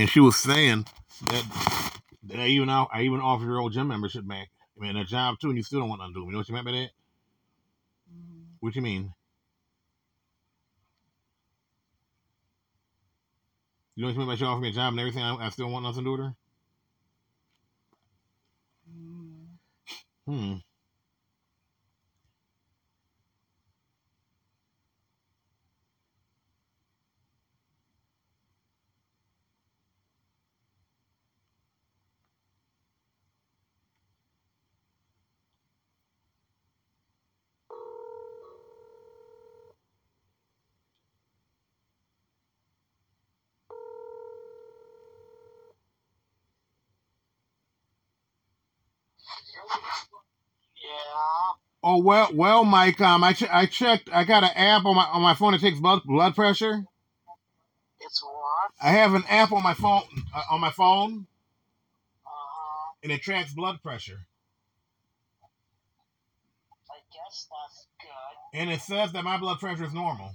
and she was saying that that I even out, I even offered your old gym membership back. I mean, a job too, and you still don't want nothing to do. You know what you meant by that? Mm, What you mean? You know what you mean by she offered me a job and everything? I, I still want nothing to do with her. mm. Hmm. Yeah. Oh well, well, Mike. Um, I che- I checked. I got an app on my on my phone that takes blood blood pressure. It's what? I have an app on my phone uh, on my phone, Uh-huh. and it tracks blood pressure, I guess that's good. and it says that my blood pressure is normal.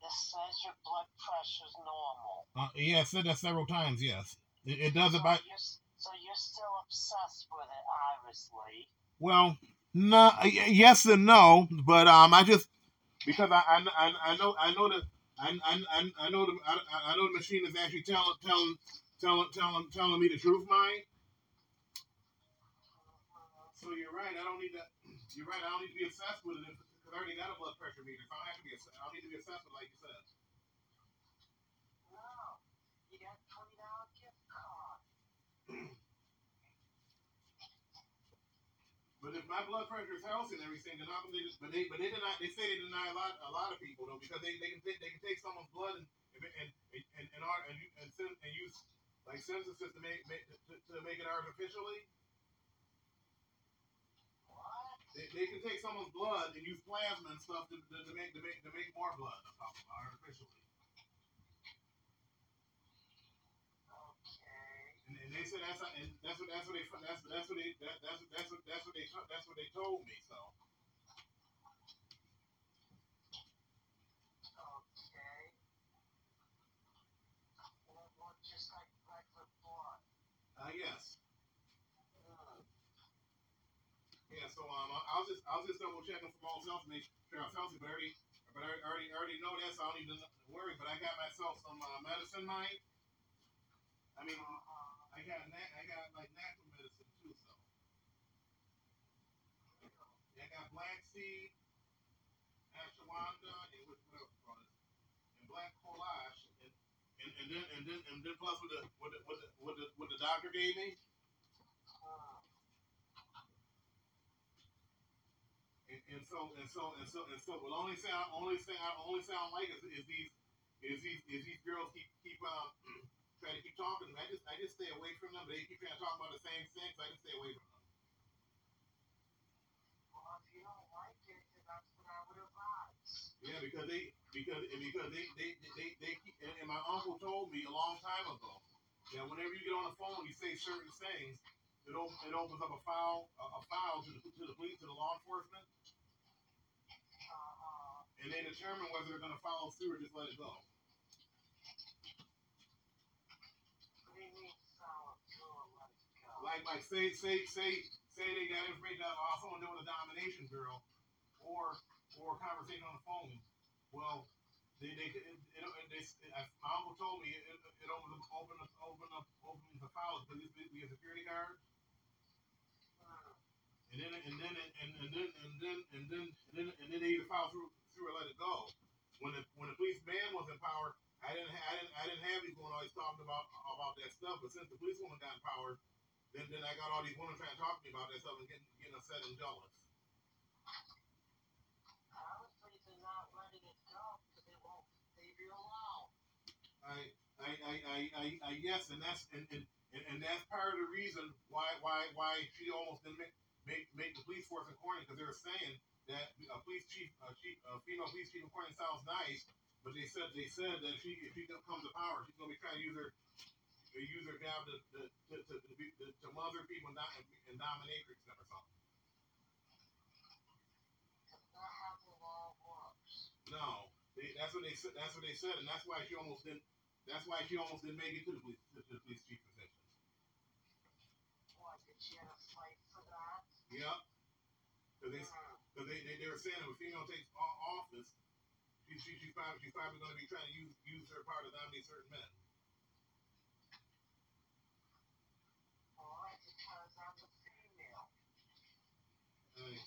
It says your blood pressure is normal. Uh, yeah, it said that several times. Yes, it, it does it by. You're, so you're still obsessed with it, obviously. Well, no, yes and no, but um, I just because I I, I, know I know that I, I, I- know the I, I know the machine is actually telling telling telling telling telling me the truth, Mike. So you're right. I don't need to. You're right. I don't need to be obsessed with it because I already got a blood pressure meter. So I don't have to be. I don't need to be obsessed with it like you said. No. You got a $20 gift card. But if my blood pressure is healthy and everything, then they just? But they but they deny. They say they deny a lot a lot of people though because they, they can they can take someone's blood and and and and and, and, and, send, and use like censuses to make, make to, to make it artificially. What? They, they can take someone's blood and use plasma and stuff to, to, to make to make to make more blood or something artificially. Okay. And, and they said that's how, and that's what that's what they that's that's what they that, that's what that's what that's what they that's what they told me. So Okay. Well, well, just like regular blood. uh, yes, Hmm. yeah. So um, I, I was just I was just double checking from all self to make sure I'm healthy, but I already but I already already know that, so I don't need to worry. But I got myself some uh, medicine, Mike. I mean, Uh-huh. I got na- I got like natural medicine too. So yeah, I got black seed, ashwagandha, and what, else called? And black collage, and, and, and then and then and then plus what the what the what the what the, what the doctor gave me. And, so and so and so and so. Well, only sound only I only sound like is, is these is these is these girls keep keep um trying to keep talking. to me. I just I just stay away from them. They keep trying to talk about the same thing, so I just stay away from them. Well, if you don't like it, then that's what I would advise. Yeah, because they because because they they they, they keep, and, and my uncle told me a long time ago that whenever you get on the phone, you say certain things. It, op- it opens up a file a, a file to the to the police to the law enforcement, Uh-huh. and they determine whether they're going to follow through or just let it go. What do you mean solid tour, let it go? Like like say say say say they got information out of oh, someone doing a domination girl or or a conversation on the phone. Well, they they it, it, it, they, my uncle told me it, it, it opens up open up open up opens the files because it be a security guard. And then and then and, and then and then and then and then and then they either file through through or let it go. When the when the police man was in power, I didn't ha- I didn't I didn't have women always talking about about that stuff. But since the police woman got in power, then then I got all these women trying to talk to me about that stuff and getting getting upset and jealous. I would say they're not letting it go because they won't leave you alone. I I I I, I, yes, and that's and, and, and, and that's part of the reason why why why she almost didn't make make, make the police force in Corning because they were saying that a police chief a chief a female police chief in Corning sounds nice, but they said they said that if she if she comes to power, she's gonna be trying to use her to use her job to to to to, to, be, to, to mother people and, dom- and dominatrix them or something. That's not how the law works. No, They, that's what they said. That's what they said, and that's why she almost didn't. That's why she almost didn't make it to the police, to the police chief position. What, did she have a fight for that? Yep. Because they, Hmm. cause they, they, they were saying if a female takes office, she, she, she's probably, she's probably going to be trying to use, use her power to dominate certain men. Why? Because I'm a female. Uh,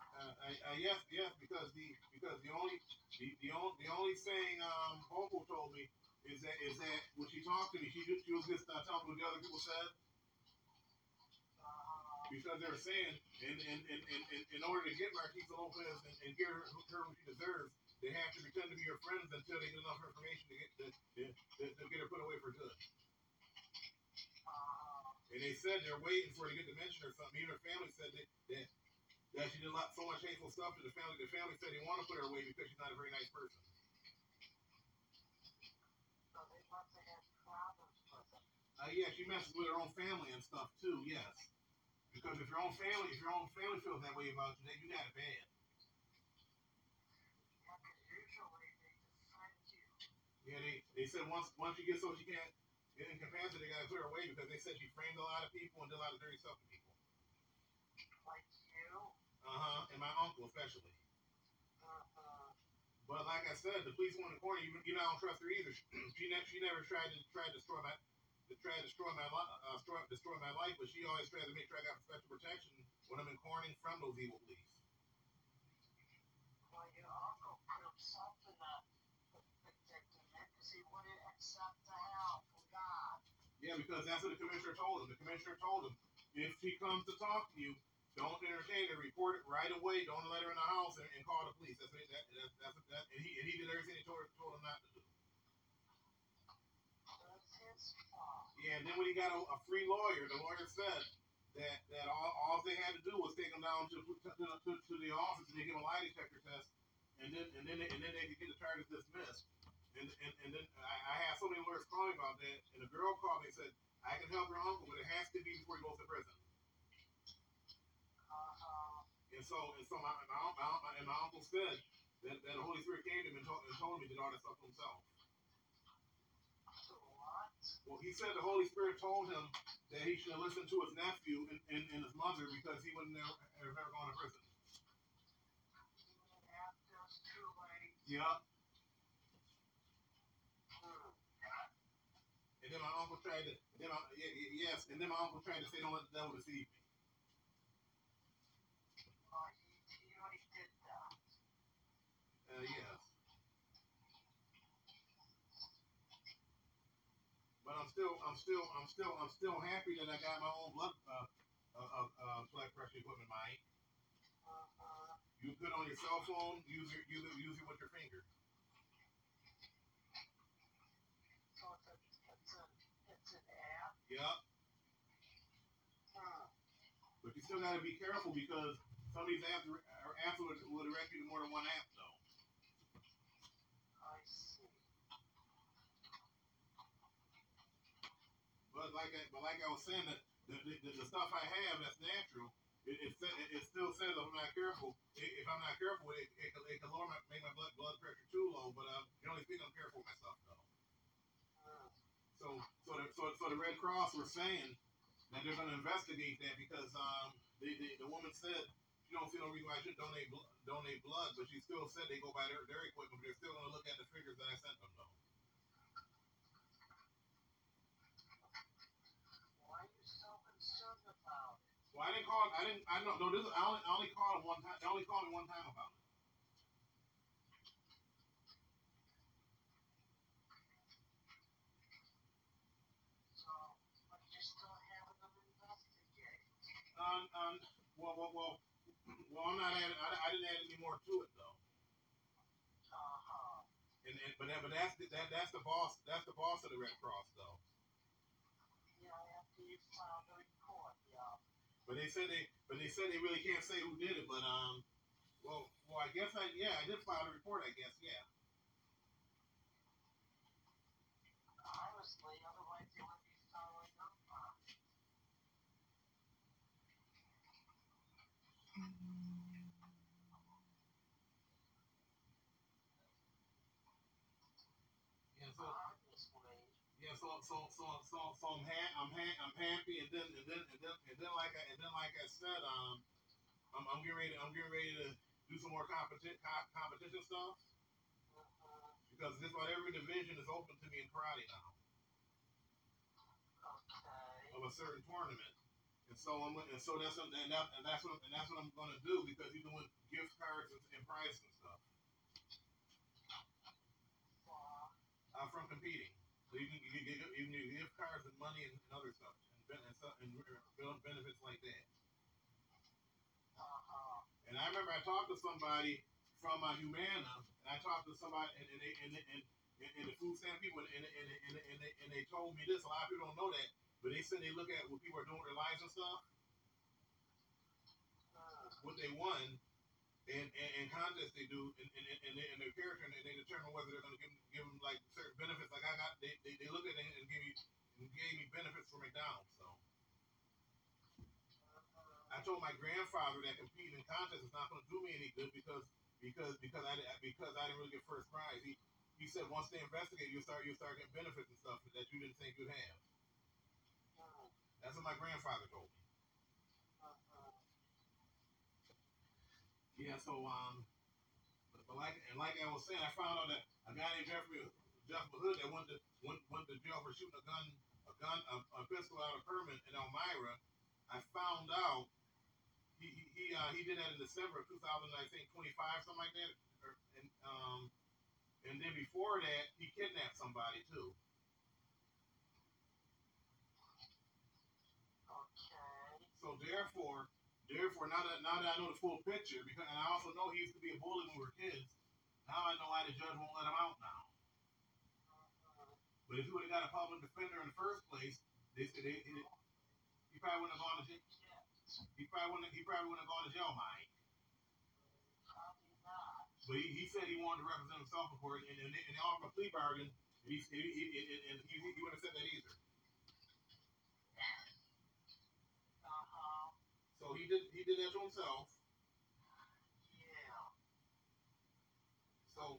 uh, I, I, yes, yes, because the, because the only, the, the only, the only thing, um, Opal told me is that, is that when she talked to me, she she was just, uh, me what the other people said. Because they were saying in in, in, in, in, order to get Marquisa Lopez and, and get her, her what she deserves, they have to pretend to be her friends until they get enough information to get to, to, to, to get her put away for good. And they said they're waiting for her to get dementia or something. Even her family said that that, that she did a lot, so much hateful stuff to the family. The family said they want to put her away because she's not a very nice person. so they must have had problems with it. Uh, yeah, she messes with her own family and stuff too. Yes, because if your own family, if your own family feels that way about you, then you got it bad. Yeah, they defend you. Yeah, they, they said once once she gets so she can't get incapacitated, they gotta clear her away because they said she framed a lot of people and did a lot of dirty stuff to people. Uh huh, and my uncle especially. Uh-huh. But like I said, the police in the corner, you, you know, I don't trust her either. She never she never tried to try to destroy my to try to destroy my li- uh, destroy, destroy my life, but she always tries to make sure I got special protection when I'm in Corning from those evil police. Well, your uncle put himself in that predicament because he wouldn't accept the help from God. Yeah, because that's what the commissioner told him. The commissioner told him if she comes to talk to you, don't entertain her. Report it right away. Don't let her in the house and, and call the police. That's what, that, that, that's that, and he and he did everything he told told him not to do. Yeah, and then when he got a, a free lawyer, the lawyer said that that all, all they had to do was take him down to to, to, to, the office and they give him a lie detector test, and then and then they, and then they could get the charges dismissed. And and, and then I, I had so many lawyers call me about that, and the girl called me and said I can help your uncle, but it has to be before he goes to prison. And so and so my my, my, and my uncle said that, that the Holy Spirit came to him and told, and told him he did all that stuff himself. Well, he said the Holy Spirit told him that he should listen to his nephew and, and, and his mother because he wouldn't have never gone to prison. Yeah. And then my uncle tried to, then y- yes, and then my uncle tried to say, don't let the devil deceive me. Well, he, he already did that. Yes. But I'm still, I'm still, I'm still, I'm still happy that I got my own blood, uh, uh, uh, uh blood pressure equipment, Mike. You put it on your cell phone, use it, use it, use it with your finger. Hmm. But you still gotta be careful because some of these apps are, apps will, will direct you to more than one app, though. I see. But like, I, but like I was saying, that the, the, the, stuff I have that's natural, it, it, it, still says if I'm not careful, if I'm not careful, it, it, can- it can lower my, make my blood blood pressure too low. But um, generally speaking, I'm careful with my stuff though. So, so the, so, so the Red Cross were saying that they're going to investigate that because um, they, they, the woman said she don't see no reason why I should donate donate blood, but she still said they go by their, their equipment, but they're still going to look at the figures that I sent them though. Why are you so concerned about it? Well, I didn't call. I didn't. I know. No, this. I only. I only called him one time. They only called me one time about it. So, but you're still having them investigate. Um. Um. Well. Well. Well. Well. I'm not adding. I, I didn't add any more to it though. Uh-huh. And, and but that. But that's the, that. That's the boss. That's the boss of the Red Cross though. Yeah, after you filed the report, yeah. But they said they, but they said they really can't say who did it. But um, well, well, I guess I yeah, I did file a report. I guess yeah. Honestly, otherwise it would be totally done. Yeah, so yeah, so so so so so I'm ha- I'm ha- I'm happy, and then and then and then and then like I, and then like I said, um, I'm I'm getting ready. I'm getting ready to do some more competition co- competition stuff because just about every division is open to me in karate now Okay. of a certain tournament. And so I'm and so that's what- and, that, and that's what and that's what I'm gonna do because you can win gift cards and, and prizes and stuff Wow. uh, from competing. So you can you can get you can get gift and money and, and other stuff and, ben- and stuff and uh, benefits like that. Uh-huh. And I remember I talked to somebody from uh, Humana, and I talked to somebody, and, and, they, and, and, and, and the food stamp people, and, and, and, and, and, they, and they told me this. A lot of people don't know that, but they said they look at what people are doing with their lives and stuff, Mm. what they won, and, and, and contests they do, and, and, and, and, they, and their character, and they determine whether they're going to give, give them like certain benefits. Like I got, they, they, they look at it and give me and gave me benefits for McDonald's. So. I told my grandfather that competing in contests is not going to do me any good because because because I because I didn't really get first prize. He he said once they investigate, you start you start getting benefits and stuff that you didn't think you'd have. That's what my grandfather told me. Mhm. Yeah. So um, but like and like I was saying, I found out that a guy named Jeffrey Jeff Hood that went to went, went to jail for shooting a gun a gun a, a pistol out of permit in Elmira. I found out he he he, uh, he did that in December of 2000, I think 25 something like that. Or, and um, and then before that, he kidnapped somebody too. Okay. So therefore, therefore, now that now that I know the full picture, because and I also know he used to be a bully when we were kids. Now I know why the judge won't let him out now. But if he would have got a public defender in the first place, they, they, he, probably wouldn't have gone to jail. He probably wouldn't. He probably wouldn't have gone to jail, Mike. But he, he said he wanted to represent himself court, and, and, and they offered a plea bargain. And he, he, he, and he, he wouldn't have said that either. So he did. He did that to himself. Yeah. So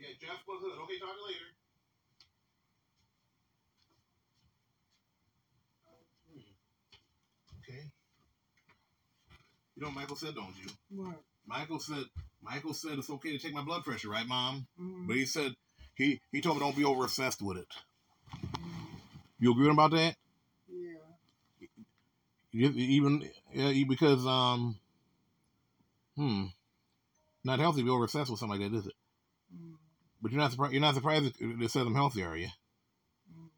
yeah, Jeff was hood. Okay, talk to you later. Okay. You know what Michael said, don't you? What? Michael said. Michael said it's okay to take my blood pressure, right, Mom? Mm. But he said he he told me don't be over obsessed with it. You agree about that? Even yeah, because um, hmm, not healthy to be over obsessed with something like that, is it? Mm. But you're not surprised. You're not surprised it says I'm healthy, are you? Mm.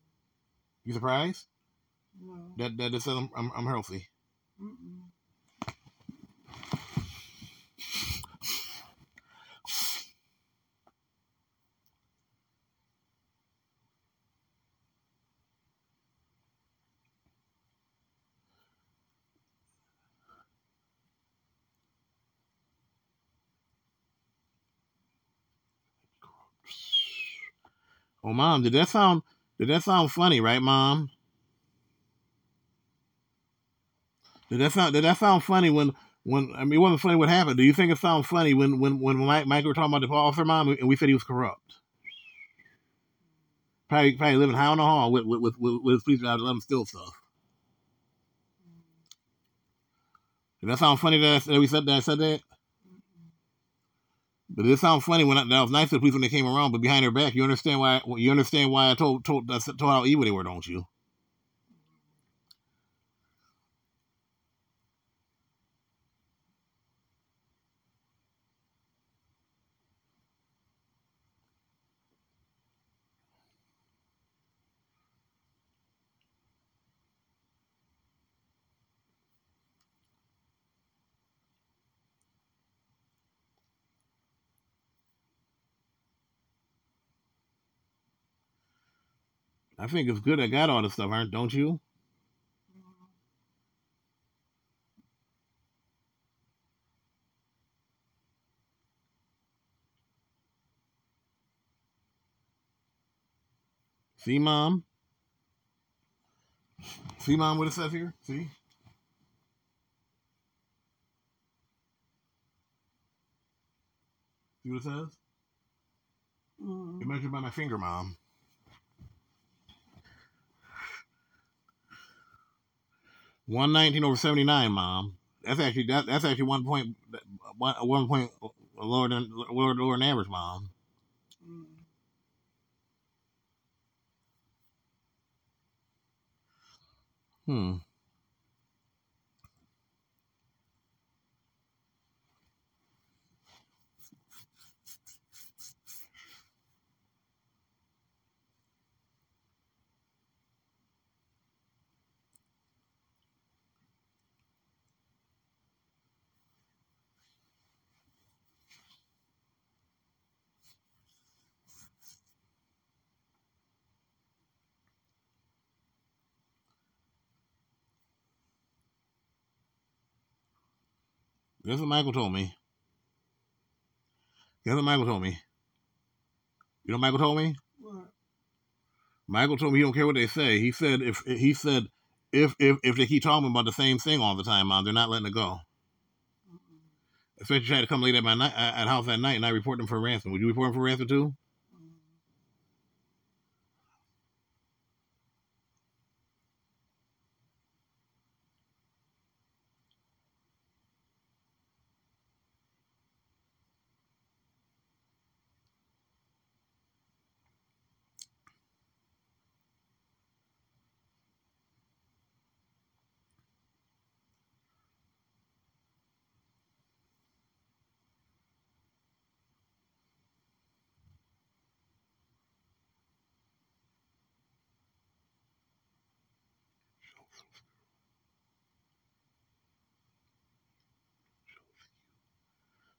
You surprised No. that that it says I'm I'm, I'm healthy? Oh, mom, did that sound did that sound funny, right, mom? Did that sound did that sound funny when when I mean it wasn't funny what happened? Do you think it sounds funny when when when Mike, Mike were talking about the officer mom and we said he was corrupt? Probably probably living high on the hall with with with, with, his police drivers let him steal stuff. Did that sound funny that, I, that we said that I said that? But it sounds funny when I, that was nice to the police when they came around, but behind their back, you understand why you understand why I told told told how evil they were, don't you? I think it's good I got all this stuff, aren't don't you? See, mom. See, mom, what it says here. See. See what it says. Mm. It measured by my finger, mom. One nineteen over seventy nine, mom. That's actually that, that's actually one point one one point lower than lower lower than average, mom. Mm. Hmm. Guess what Michael told me. Guess what Michael told me. You know what Michael told me? What? Michael told me he don't care what they say. He said if he said if if if they keep talking about the same thing all the time, mom, they're not letting it go. Mm-mm. Especially try to come late at my night at at house at night and I report them for ransom. Would you report them for ransom too?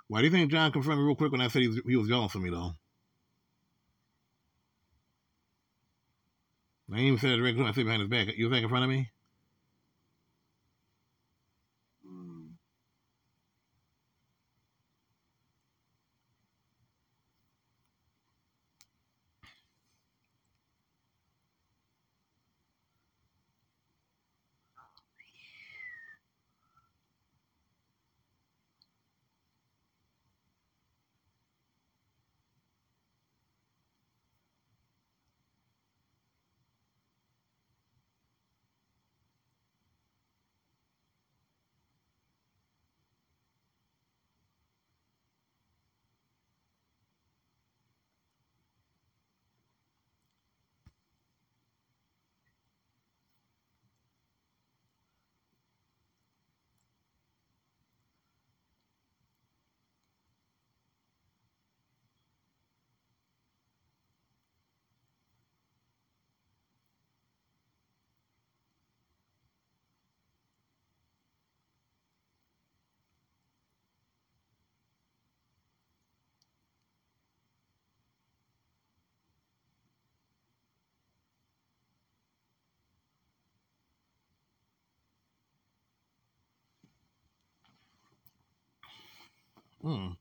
Why do you think John confirmed me real quick when I said he was, he was jealous of me though? I even said it directly. I said behind his back. You think in front of me? Hmm.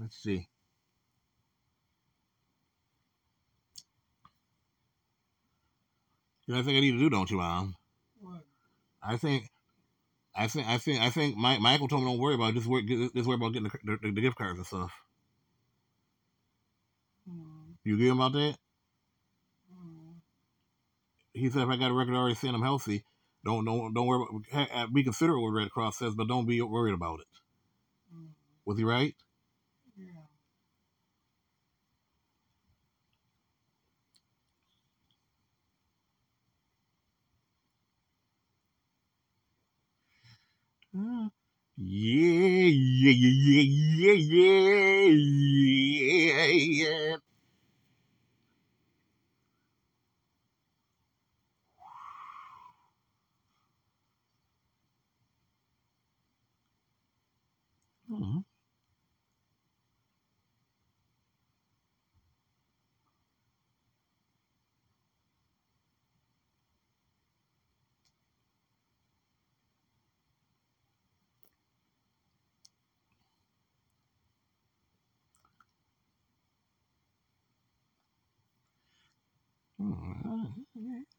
Let's see. You know, I think I need to do, don't you, Mom? What? I think, I think, I think, I think. Mike, Michael told me don't worry about it. Just worry, just worry about getting the, the, the gift cards and stuff. Mm, You agree about that? mm, He said if I got a record already saying I'm healthy, don't don't don't worry. About, be considerate what Red Cross says, but don't be worried about it. mm, Was he right? Yeah, yeah, yeah, yeah, yeah, yeah, yeah. Mhm. Mhm.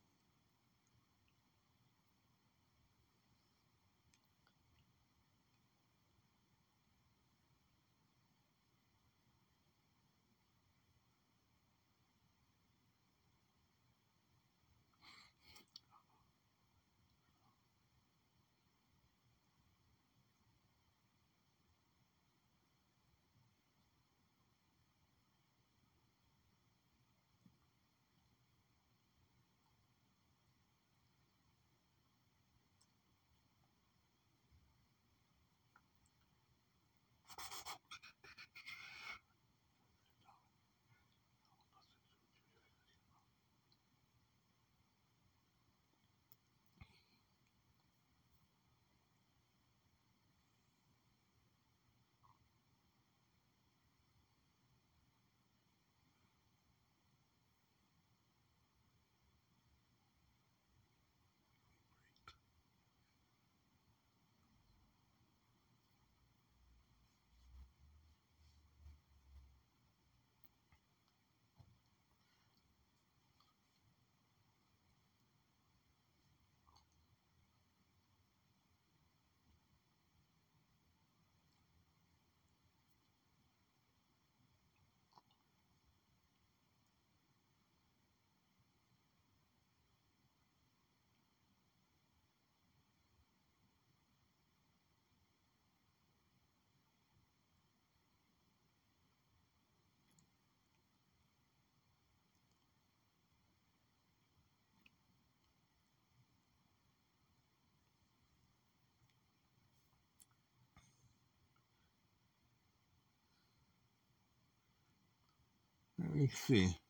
Let me see.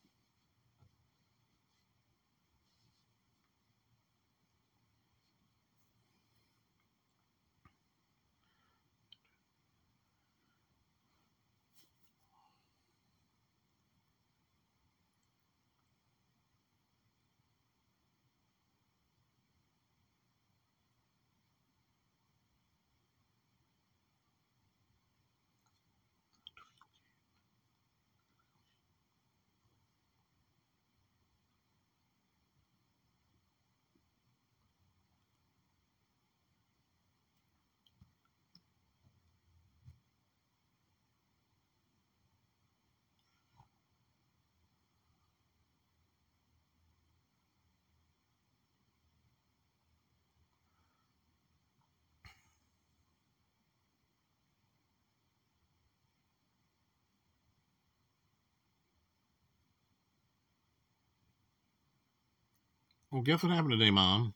Well, guess what happened today, Mom?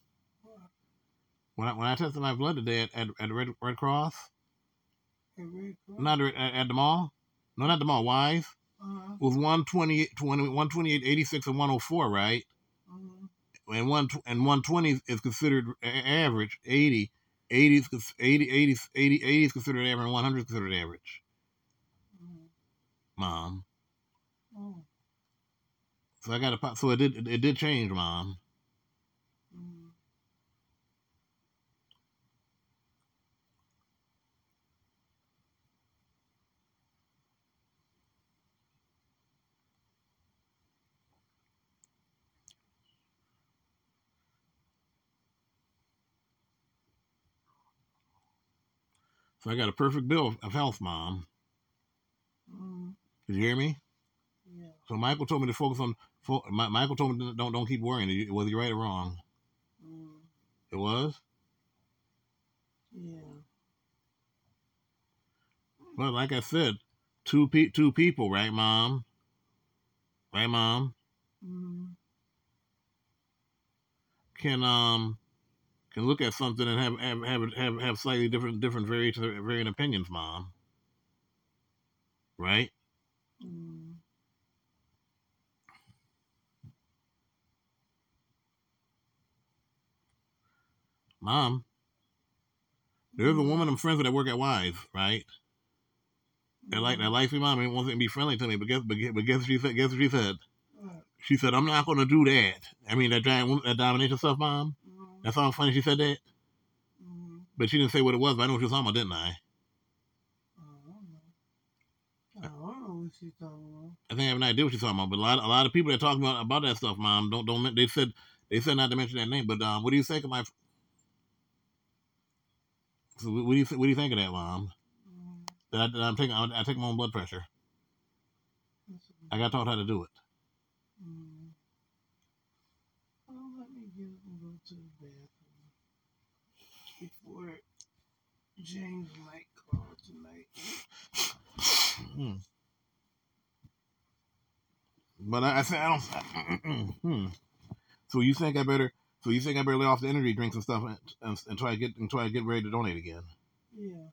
When I when I tested my blood today at at, at Red Red Cross, Red Cross? not at, at the mall, no, not the mall. Wise Uh-huh. it was 128, 20, 128, 86, and one hundred four, right? Uh-huh. And one and one twenty is considered average. 80, 80 is 80, 80, 80, 80 is considered average, and one hundred is considered average. Uh-huh. Mom, Oh. so I got a pop. So it did it, it did change, Mom. Mm. So I got a perfect bill of health, mom. Mm. Did you hear me? Yeah. So Michael told me to focus on. Fo- Mi- Michael told me to don't don't keep worrying whether you're right or wrong. Mm. It was. Yeah. But like I said, two pe- two people, right, mom? Right, mom? Mm. Can um can look at something and have have have have, have slightly different different various varying opinions, mom. Right? Mm. Mom, there's a woman I'm friends with that work at Wise, right? That like that likes me, mom, and wants to be friendly to me. But guess, but guess, but guess what she said? Guess what she said? She said, "I'm not going to do that." I mean, that giant, woman, that domination stuff, mom. That sounds funny. She said that, Mm. but she didn't say what it was. But I know what she was talking about, didn't I? I don't know. I don't know what she's talking about. I think I have an idea what she's talking about. But a lot, a lot of people that talk about about that stuff, mom, don't don't. They said they said not to mention that name. But um, what do you think of my? So what do you what do you think of that, mom? Mm. That, I, that I'm taking I, I take my own blood pressure. I got taught how to do it. Mm. Well, let me get up and go to the bathroom before James might call tonight. Hmm. But I, I said I don't. hmm. So you think I better? So you think I better lay off the energy drinks and stuff and, and, and try to get and try to get ready to donate again? Yeah.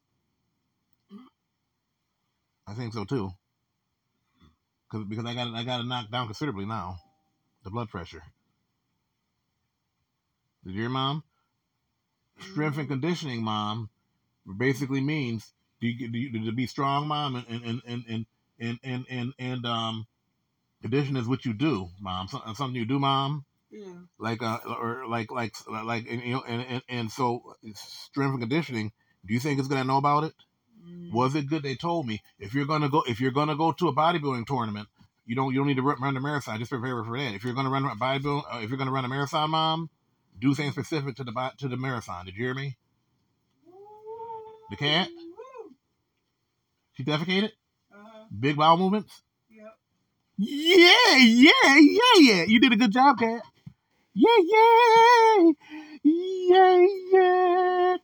I think so too. Cause, because I got I got it knocked down considerably now, the blood pressure. Did you hear, mom? Strength and conditioning, mom, basically means do you, do you, to be strong, mom, and and and and and and and, and, and um, condition is what you do, mom. So, something you do, mom. Yeah. Like uh, or like like like and, you know, and, and and so strength and conditioning. Do you think it's gonna know about it? Mm. Was it good? They told me if you're gonna go if you're gonna go to a bodybuilding tournament, you don't you don't need to run run a marathon. Just prepare for that. If you're gonna run a bodybuilding, uh, if you're gonna run a marathon, mom, do things specific to the to the marathon. Did you hear me? The cat? She defecated. Uh-huh. Big bowel movements. Yep. Yeah, yeah, yeah, yeah. You did a good job, cat. Yeah, yeah, yeah, yeah.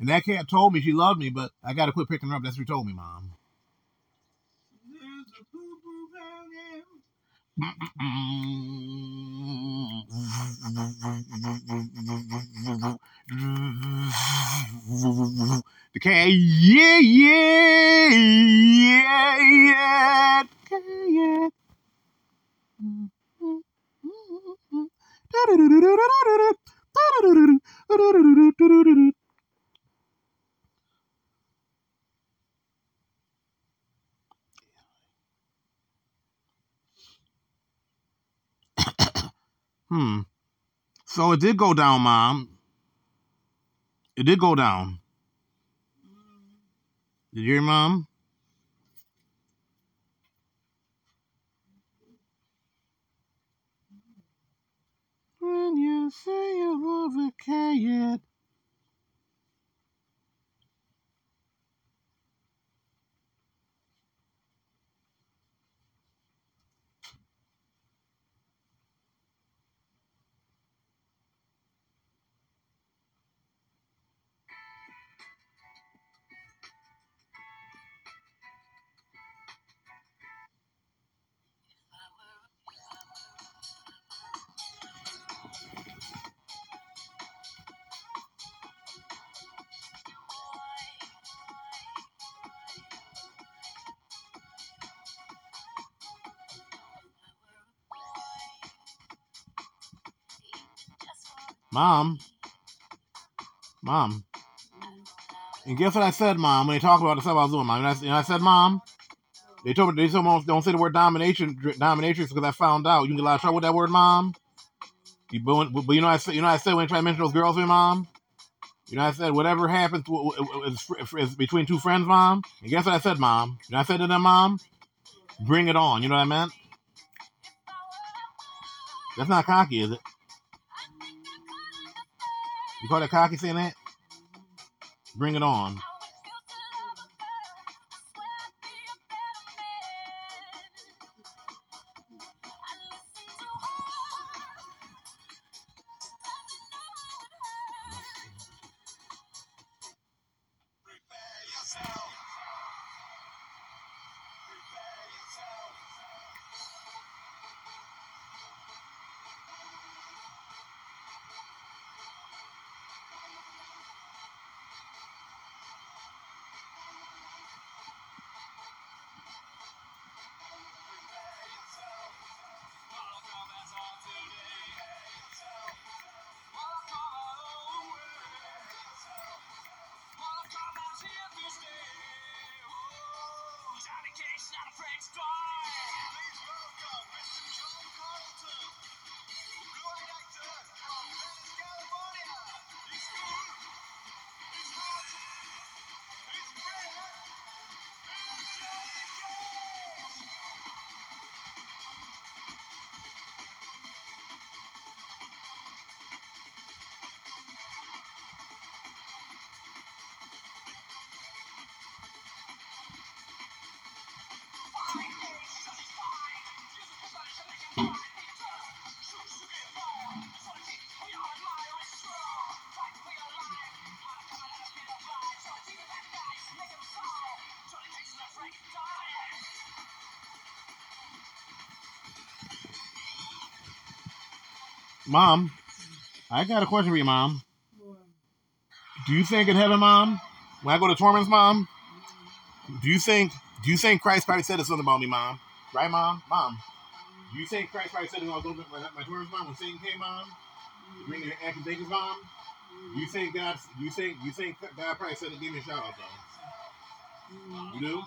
And that cat told me she loved me, but I got to quit picking her up. That's what she told me, mom. The cat, yeah, yeah, yeah, yeah, yeah. Hmm. So it did go down, Mom. It did go down. Did you hear, Mom? When you say you love a cat. Mom. Mom. And guess what I said, Mom, when they talked about the stuff I was doing, Mom? And I, and I said, Mom, they told me they told me don't say the word domination, dominatrix, because I found out you can get a lot of trouble with that word, Mom. You, but, but you know I said, you know I said when I tried to mention those girls me, Mom. You know I said whatever happens is between two friends, Mom. And guess what I said, Mom? You know I said to them, Mom, bring it on. You know what I meant? That's not cocky, is it? You call that cocky saying that? Bring it on. Mom, I got a question for you, Mom. Do you think in heaven, Mom, when I go to torments, Mom, do you think do you think Christ probably said something about me, Mom? Right, Mom? Mom, do you think Christ probably said it when I my, my torments, Mom, when Satan came, Mom? Bring the accusations, Mom? Do you think God? Do you think? You think God probably said to give me a shout out though? You do?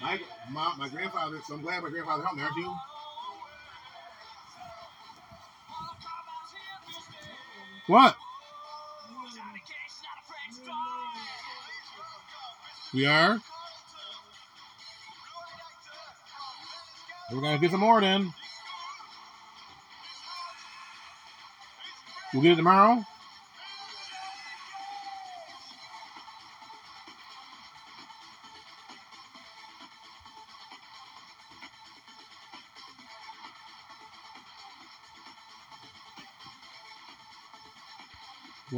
My my, my grandfather. So I'm glad my grandfather helped me, aren't you? What? We are. We're gonna get some more then. We'll get it tomorrow.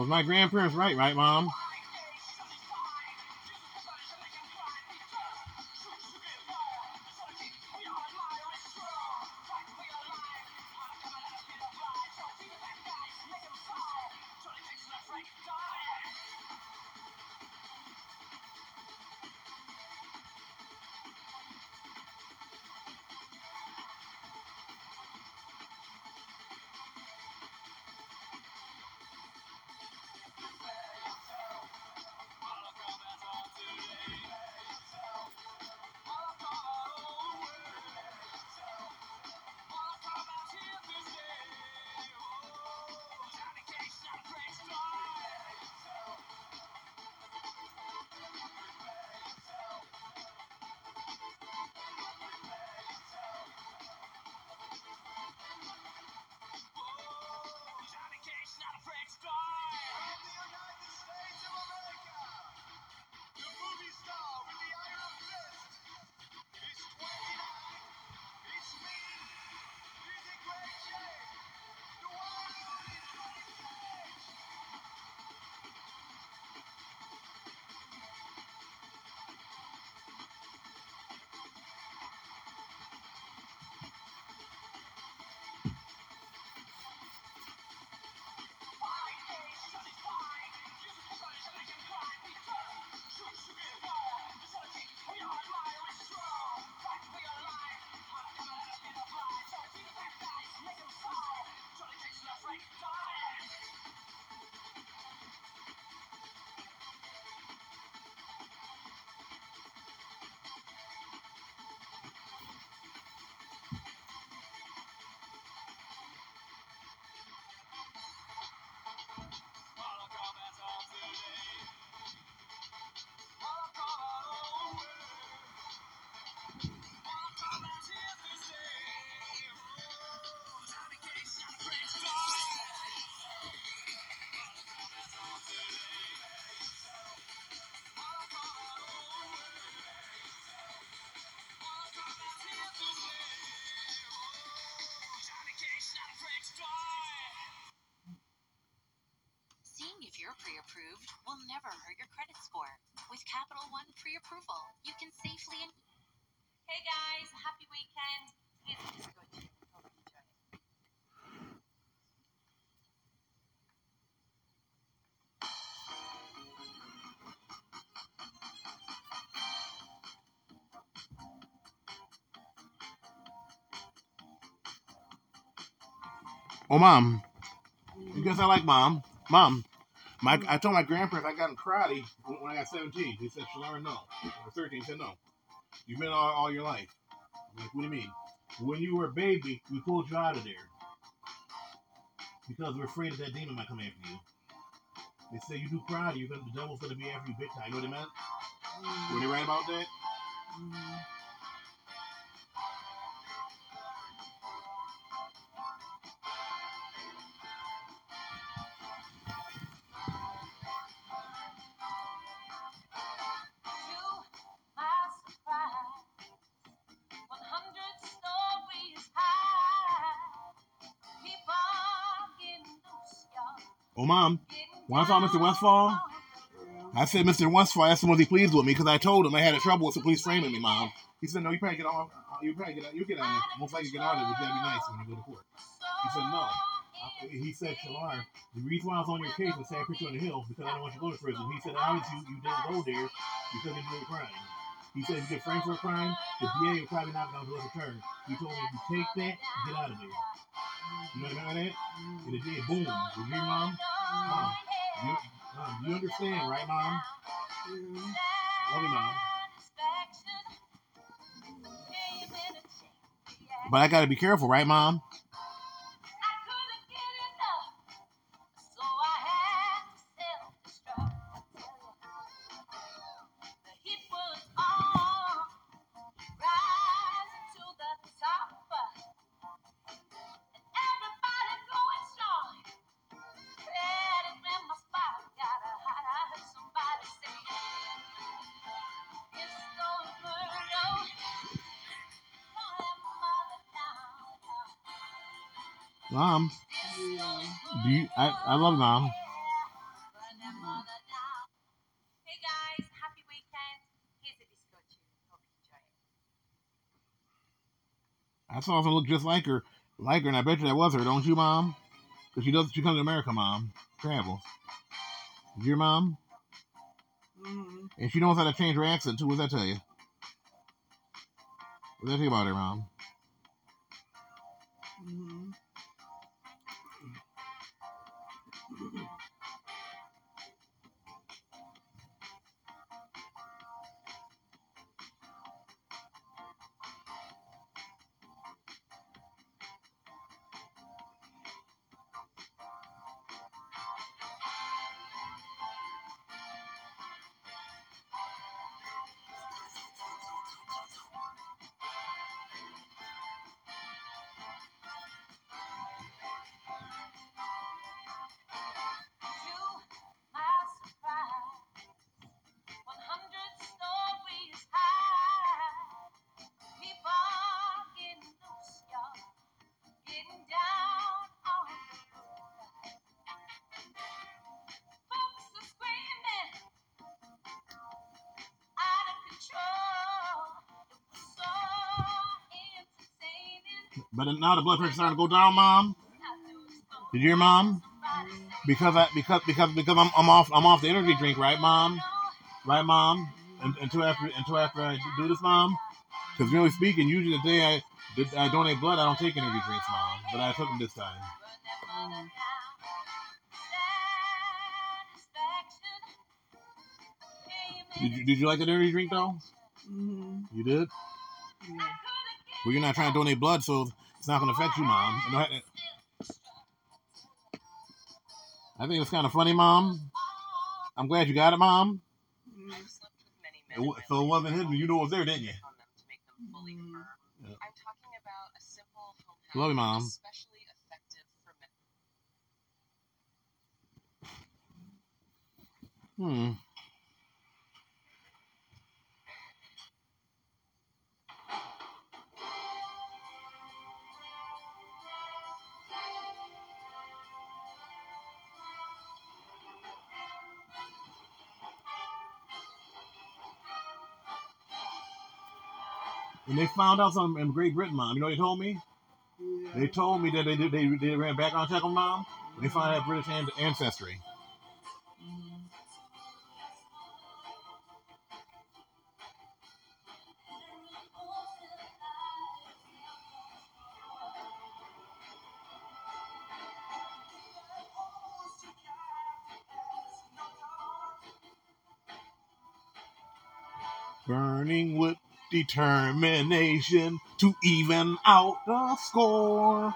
Was my grandparents right, right, Mom? You're pre-approved will never hurt your credit score. With Capital One pre-approval, you can safely and Hey guys, happy weekend. Oh, Mom. You guess I like Mom. Mom. My, I told my grandparents I got in karate when I got 17. He said, Shalara, no. Or 13. He said, no. You've been all, all your life. I'm like, what do you mean? When you were a baby, we pulled you out of there. Because we're afraid that demon might come after you. They say you do karate, you're gonna, the devil's going to be after you big time. You know what they meant? Were they right about that? mm, When I saw Mr. Westfall, I said, Mr. Westfall, that's the one he pleased with me because I told him I had a trouble with the police framing me, Mom. He said, no, you probably get on. Uh, you probably get. Out You get on it. Most likely get on it, but that'd be nice when you go to court. He said, no. I he said, Shalar, the reason why I was on your case say I put you on the hill because I don't want you to go to prison. He said, obviously you, you didn't go there because you did a crime. He said, if you get framed for a crime, the DA will probably not going to return. He told me, if you take that, get out of there. You know what I mean? And the DA, boom. You hear, Mom? Mom, you, you understand, right, Mom? Yeah. Love you, Mom. But I got to be careful, right, Mom? Mom, Yeah. you? I, I love Mom. Hey guys, happy weekend. Here's a disco tune. Hope you enjoy it. I saw someone look just like her, like her, and I bet you that was her, don't you, Mom? Because she does. She comes to America, Mom. Travel. Is your mom? Mm-hmm. And she knows how to change her accent too. What's that tell you? What's that tell you about her, Mom? But now the blood pressure's starting to go down, Mom. Did you hear, Mom? Because I because because because I'm, I'm off I'm off the energy drink, right, Mom? Right, Mom? And, until after until after I do this, Mom. Because really speaking, usually the day I I donate blood, I don't take energy drinks, Mom. But I took them this time. Did you, did you like the energy drink though? Mm-hmm. You did. Yeah. Well, you're not trying to donate blood, so it's not going to affect you, Mom. You know, I, think it's kind of funny, Mom. I'm glad you got it, Mom. I've slept with many It so it wasn't hidden. You knew it was there, didn't you? on them to make them fully Mm. Yeah. I'm talking about a simple home hack Love you, Mom. especially effective for men. Hmm. And they found out something in Great Britain, Mom. You know what they told me? Yeah. They told me that they did, they, they ran background check on Mom. They found out British ancestry. Determination to even out the score.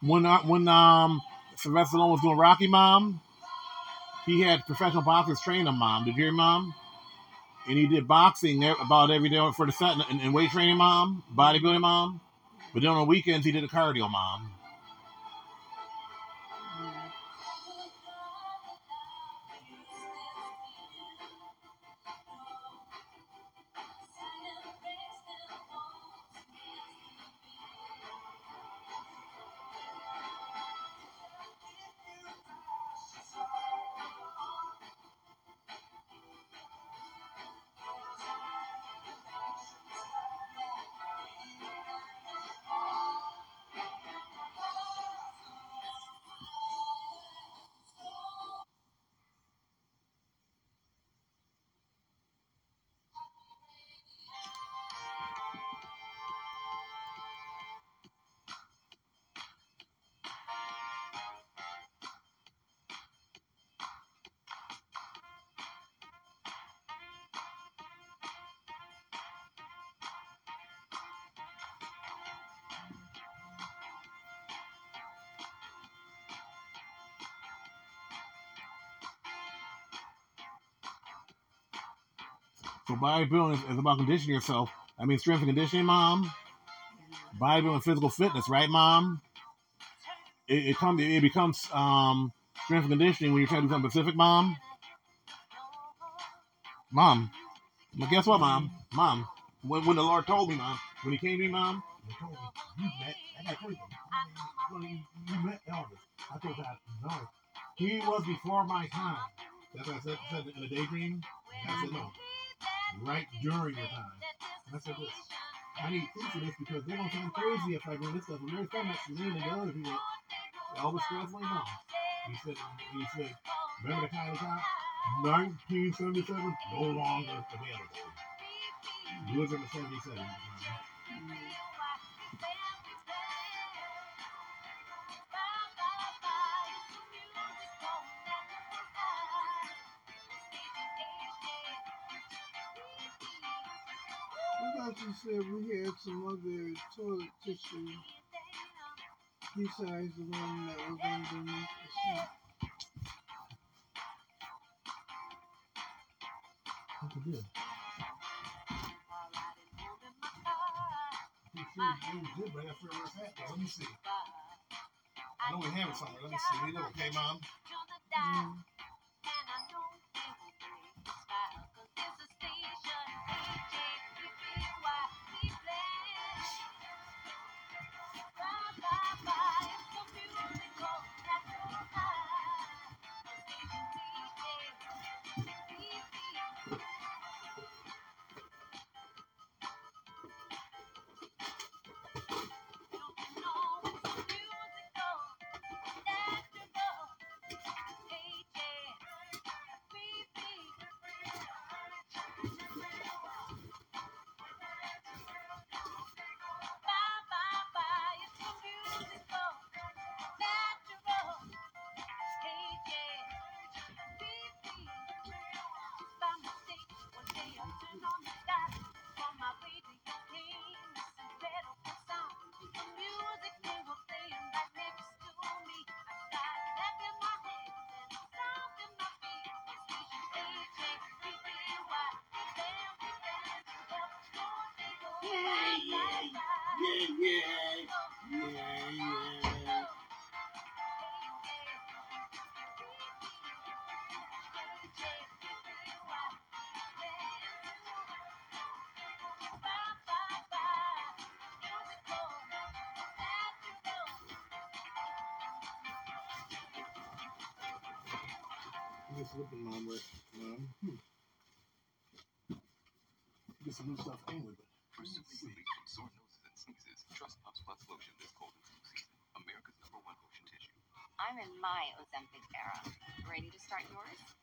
When uh, when um Sylvester Stallone was doing Rocky Mom, he had professional boxers train him, Mom. Did you hear, Mom? And he did boxing about every day for the set and, and weight training, Mom, bodybuilding, Mom. But then on the weekends he did the cardio, Mom. Bodybuilding is, is about conditioning yourself. I mean, strength and conditioning, mom. Bodybuilding, physical fitness, right, mom? It, it comes. It becomes um, strength and conditioning when you're trying to do something specific, mom. Mom. Well, guess what, mom? Mom. When, when the Lord told me, mom, when He came to me, mom, He was before my time. That's what I said, said in a daydream. I said, no, right during your time. And I said this. I need proof of this because they're gonna sound crazy if I bring this stuff. And there's so much leaning the other people. All the Elvis Presley, no. He said, he said, remember the kind of time? 1977, no longer available. He was in the 77. Said we had some other toilet tissue besides the one that was underneath the sink. What you did? I'm did, but I forget where it's Let me see. I know we have it somewhere. Let me see. We look, okay, mom? Mm. Just looking, mom, but, mom. Hmm. Get some new stuff anyway, but. For simply relief from sore noses and sneezes, trust Puffs Plus lotion this cold and flu season. America's number one lotion tissue. I'm in my Ozempic era. Ready to start yours?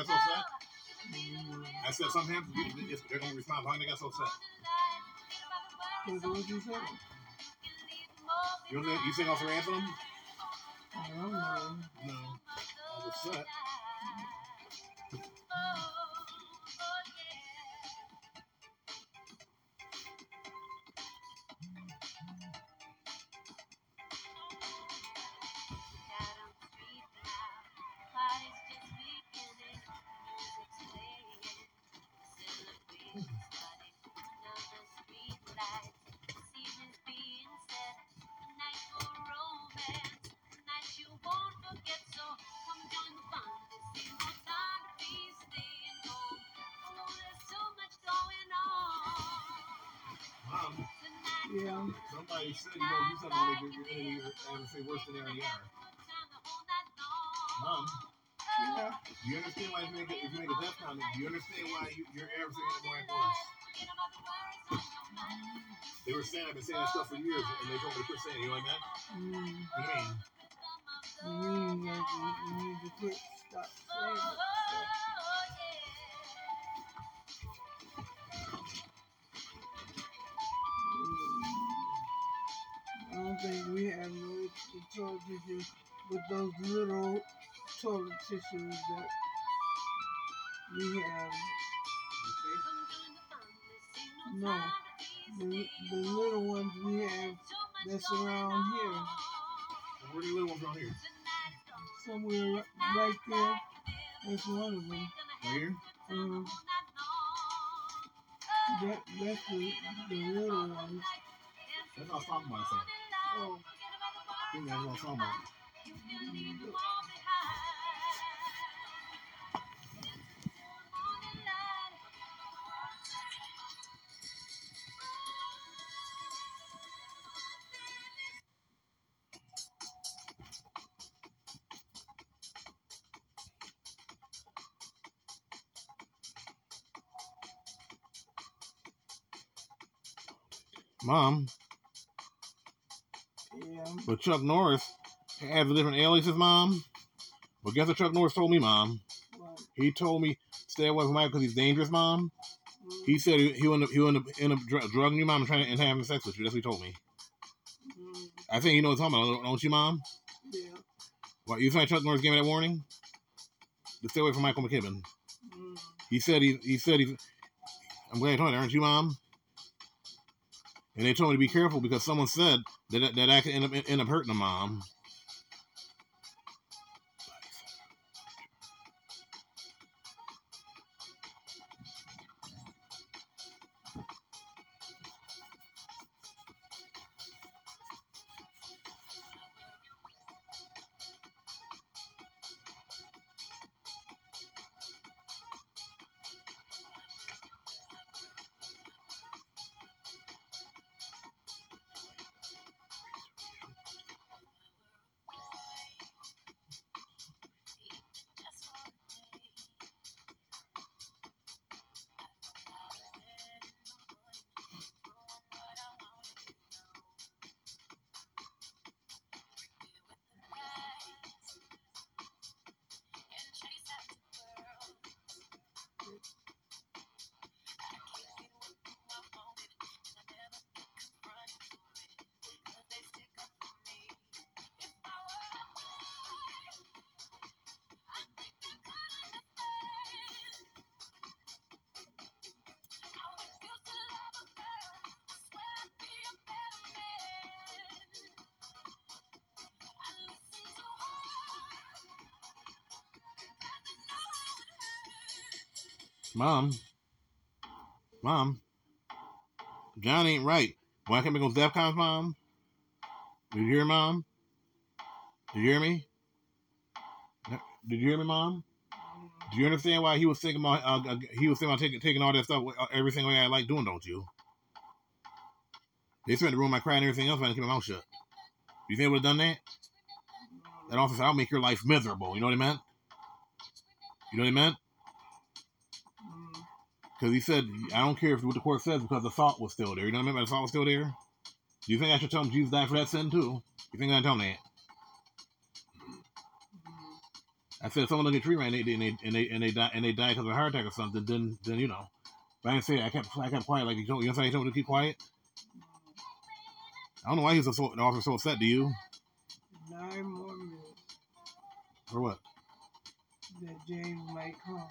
Got so upset? Mm, I said sometimes you- it's- they're gonna respond, how many got so upset? That's what you said. You know what I'm saying? You think I'll answer them? I don't know. No. I was upset. Your enemy your adversary worse than they already are. Mom, Yeah. do you understand why if you make a, if you make a death comment, do you understand why you, your adversary is more worse? They were saying I've been saying that stuff for years, and they told me to quit saying it. You know what I meant? Mm. What do you mean? You mean like you, you need to quit those little toilet tissues that we have. No, the, the little ones we have that's around here, Where are the little ones around here? somewhere right there. That's one of them. Right here? Um, that that's the, the little ones. That's was talking about. I said. Oh, I think that's what I was talking about. Mom, yeah. but Chuck Norris has a different aliases, Mom. But guess what Chuck Norris told me, Mom? But, He told me stay away from Michael because he's dangerous, Mom. mm, He said he, he'll end up, he'll end up, end up dr- drugging you, Mom, and trying to, and having sex with you. That's what he told me. mm, I think you know what I'm talking about, don't you, Mom? yeah. What, you think Chuck Norris gave me that warning? To stay away from Michael McKibben. Mm, He said he, he said he, I'm glad I told you, aren't you, Mom? And they told me to be careful because someone said that that I could end up, end up hurting the mom. Mom, mom, John ain't right. Why can't we go to DEFCONs, mom? Did you hear, mom? Did you hear me? Did you hear me, mom? Do you understand why he was thinking about uh, uh, he was thinking about taking taking all that stuff, uh, every single thing I like doing? Don't you? They spent the room, I cried, and everything else, trying to keep my mouth shut. You think I would have done that? That officer, I'll make your life miserable. You know what I meant? You know what I meant? Because he said, I don't care if what the court says because the thought was still there. You know what I mean? The thought was still there. Do you think I should tell him Jesus died for that sin too? You think I tell him that? I said, if someone look at tree right and they, and they and they and they die and they died because of a heart attack or something, then then you know. But I didn't say it. I kept I kept quiet like you told you know what he told me to keep quiet. I don't know why he's so the officer so upset. Do you? Nine more minutes Or what? that James might come.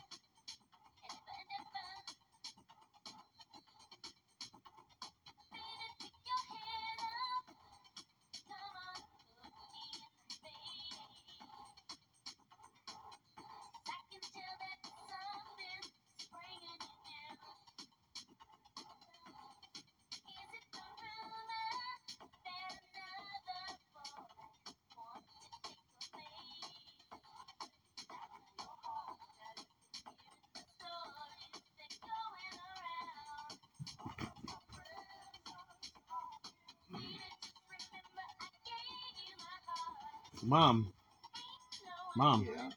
Mom, mom. Yeah.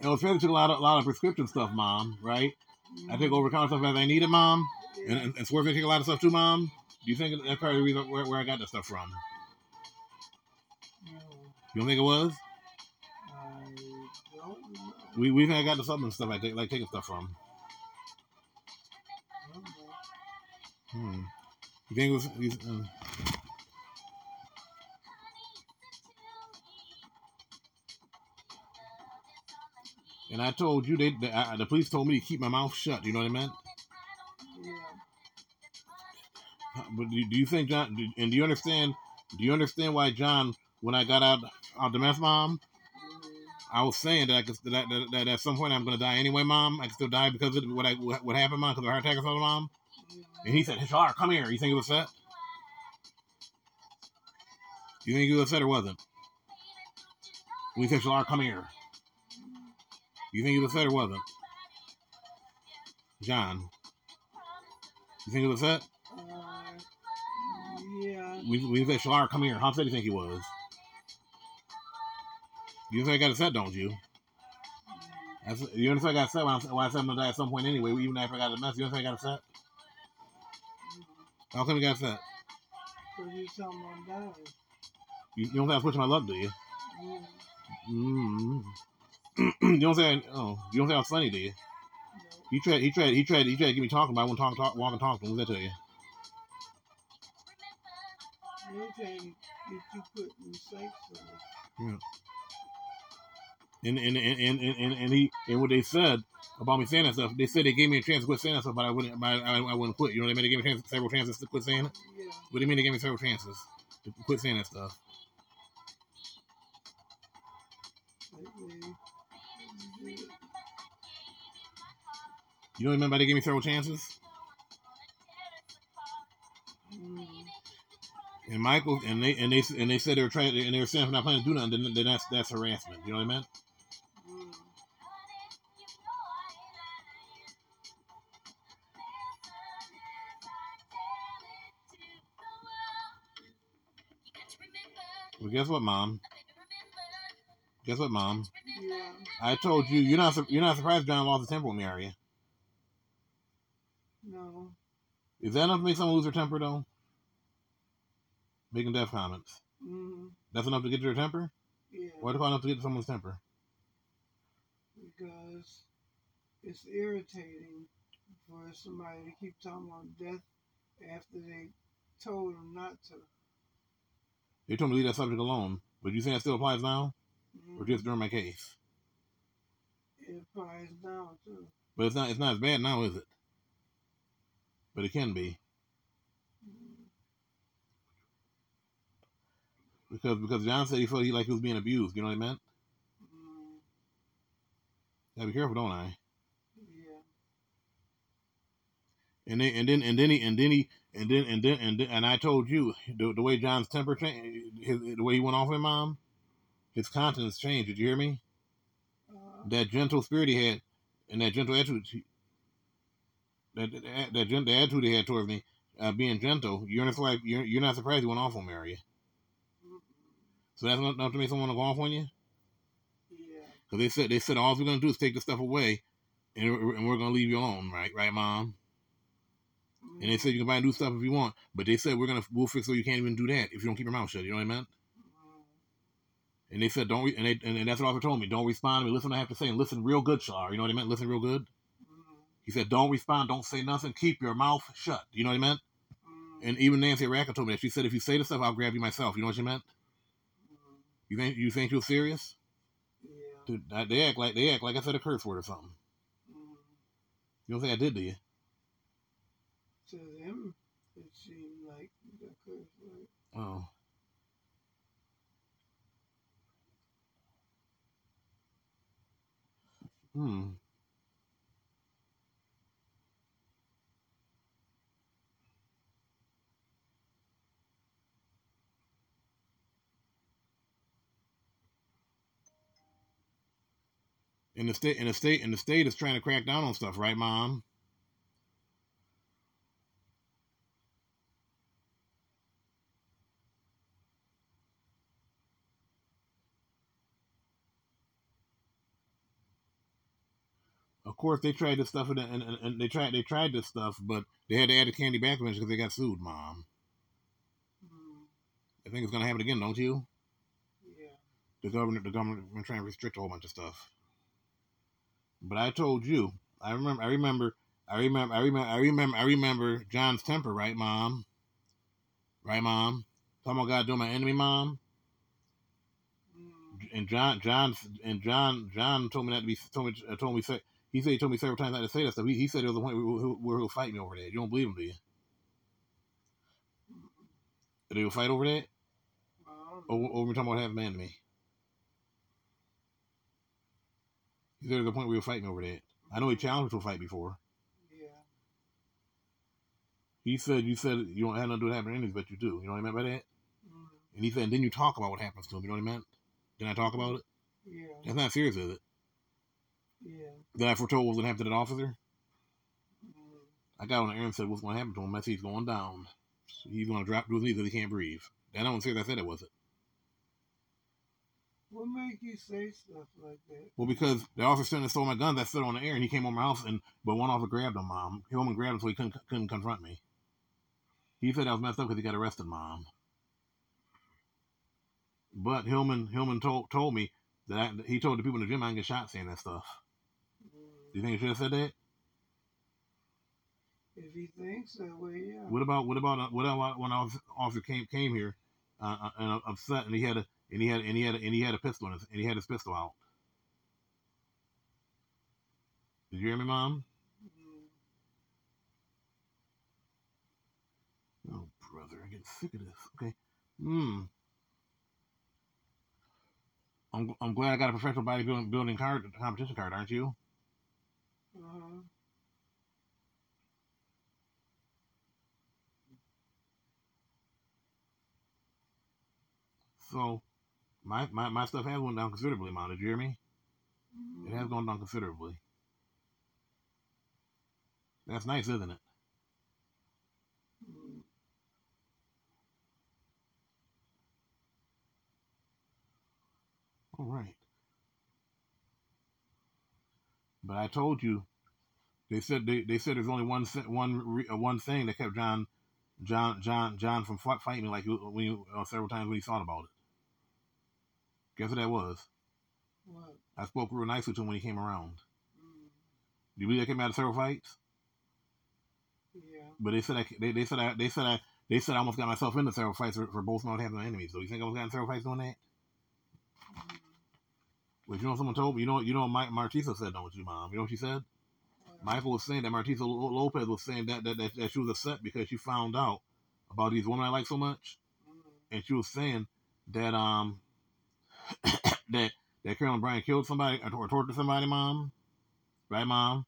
It was fair took a lot of a lot of prescription stuff, mom. Right? I take over counter stuff as I need it, mom. Yeah. And, and, and Swerve take a lot of stuff too, mom. Do you think that's part of the reason where, where I got that stuff from? No, You don't think it was? I don't know. We we think I got the supplement stuff I take like taking stuff from. I don't know. Hmm. You think it was? you- Uh, and I told you they the, the police told me to keep my mouth shut. You know what I meant? Yeah. But do, do you think John? Do, and do you understand? Do you understand why John, when I got out out the meth, mom, Mm, I was saying that I could that, that, that at some point I'm gonna die anyway, mom. I can still die because of what I what, what happened, mom, because of heart attack or something, mom. And he said, "Hishar, come here." You think it was set? You think it was set or wasn't? When he said, "Shalar, come here," you think it was set or wasn't? John, you think it was set? Uh, yeah. We we said, "Shalar, come here." How upset do you think he was? You think I got it set, don't you? That's, you understand I got it set when I, when I said I'm gonna die at some point anyway, even after I got the mess. You understand I got it set? How come you got it set? Because you tell me I'm dying. You, you don't think I'm switching my luck, do you? Yeah. Mm. you don't say oh you don't think I'm funny, do you? No. He tried he tried he tried he tried to get me talking, but I won't talk talk walk and talk to him. What's that tell you? Anything that you put in safe service. And and and and, and, and, he and what they said about me saying that stuff, they said they gave me a chance to quit saying that stuff, but I wouldn't but I, I, I wouldn't quit. You know what I mean? They gave me chance, several chances to quit saying it. Yeah. What do you mean they gave me several chances to quit saying that stuff? You don't remember they gave me several chances? mm, And Michael and they and they and they said they were trying and they were saying if I'm not planning to do nothing, then, then that's that's harassment. You know what I meant? Well, guess what, mom? Guess what, mom? Yeah. I told you you're not you're not surprised John lost his temper with me, are you? No. Is that enough to make someone lose their temper though? Making death comments. Mm, That's enough to get your temper? yeah. Why do I enough to get someone's temper? Because it's irritating for somebody to keep talking about death after they told them not to. They told me to leave that subject alone. But you think that still applies now? Or Mm, just during my case? it applies now too. But it's not it's not as bad now, is it? But it can be. Because because John said he felt he like he was being abused, you know what I meant? mm, Gotta be careful, don't I? yeah. And then and then and then he and then he and then and then and then, and I told you the, the way John's temper changed, his, the way he went off with mom, his countenance changed. Did you hear me? Uh, That gentle spirit he had, and that gentle attitude, that that, that the attitude he had towards me, uh, being gentle. You're not like you're you're not surprised he went off on you? So that's not enough to make someone go off on you. yeah. Because they said they said all we're gonna do is take the stuff away, and we're, and we're gonna leave you alone, right? Right, mom. Mm, And they said you can buy new stuff if you want, but they said we're gonna we'll fix so you can't even do that if you don't keep your mouth shut. You know what I meant? mm, And they said don't re- and they and, and that's what officer told me. Don't respond to me. Listen, what I have to say and listen real good, Shar. You know what I meant? Listen real good. He said don't respond, don't say nothing, keep your mouth shut. You know what I meant? mm, And even Nancy Racka told me that. She said if you say the stuff, I'll grab you myself. You know what she meant? mm, You think you think you're serious? yeah. Dude, they act like they act like I said a curse word or something. Mm. You don't think I did, do you? To them, it seemed like the curse word. Oh. Hmm. In the state in the state in the state is trying to crack down on stuff, right, mom? Of course, they tried this stuff, and, and, and they tried they tried this stuff, but they had to add the candy back in because they got sued, mom. Mm. I think it's gonna happen again, don't you? Yeah. The governor, the governor, been trying to restrict a whole bunch of stuff. But I told you, I remember, I remember, I remember, I remember, I remember, I remember John's temper, right, mom? Right, mom? Talking about God doing my enemy, mom. Mm, And John, John, and John, John told me that to be told me, uh, told me say. He said he told me several times not to say that stuff. He, he said it was the point where, he'll fight me over that. You don't believe him, do you? That he'll fight over that? Know. Over, over me talking about having man to me. He said there's a point where he'll fight over that. I know he challenged to a fight before. Yeah. He said you said you don't have nothing to do with having enemies, but you do. You know what I meant by that? Mm, And he said, and then you talk about what happens to him. You know what I meant? Then I talk about it? yeah. That's not serious, is it? Yeah. That I foretold was going to happen to that officer? Mm, I got on the air and said what's going to happen to him. I said he's going down. He's going to drop to his knees because he can't breathe. That I don't serious. I said it, was it? What make you say stuff like that? Well, because the officer and stole my guns, I stood on the air and he came on my house, and but one officer grabbed him, mom. He Hillman grabbed him so he couldn't couldn't confront me. He said I was messed up because he got arrested, mom. But Hillman Hillman told told me that I, he told the people in the gym I can get shot saying that stuff. Do Mm, you think he should have said that? if he thinks that way, yeah. What about what about what about when officer, officer came came here uh, uh, and upset and he had a and he had and he had a, and he had a pistol in his, and he had his pistol out. Did you hear me, mom? Mm, Oh, brother, I'm getting sick of this. Okay. Hmm. I'm, I'm glad I got a professional bodybuilding building card competition card, aren't you? uh-huh. So, my, my, my stuff has gone down considerably, mom. Did you hear me? It has gone down considerably. That's nice, isn't it? All right. But I told you, they said they, they said there's only one one uh, one thing that kept John John John John from fight, fighting like when you uh, several times when he thought about it. Guess what that was? what? I spoke real nicely to him when he came around. Mm, Do you believe that came out of several fights? yeah. But they said I, they, they said I, they said I they said I almost got myself into several fights for, for both not having enemies. So you think I was got in several fights doing that? Mm, But you know someone told me? You know you know what Mike Martisa said, don't you, mom? You know what she said? what? Michael was saying that Martisa Lopez was saying that that, that that she was upset because she found out about these women I like so much, Mm, and she was saying that um that that Carolyn Bryant killed somebody or, or tortured somebody, mom. Right, mom?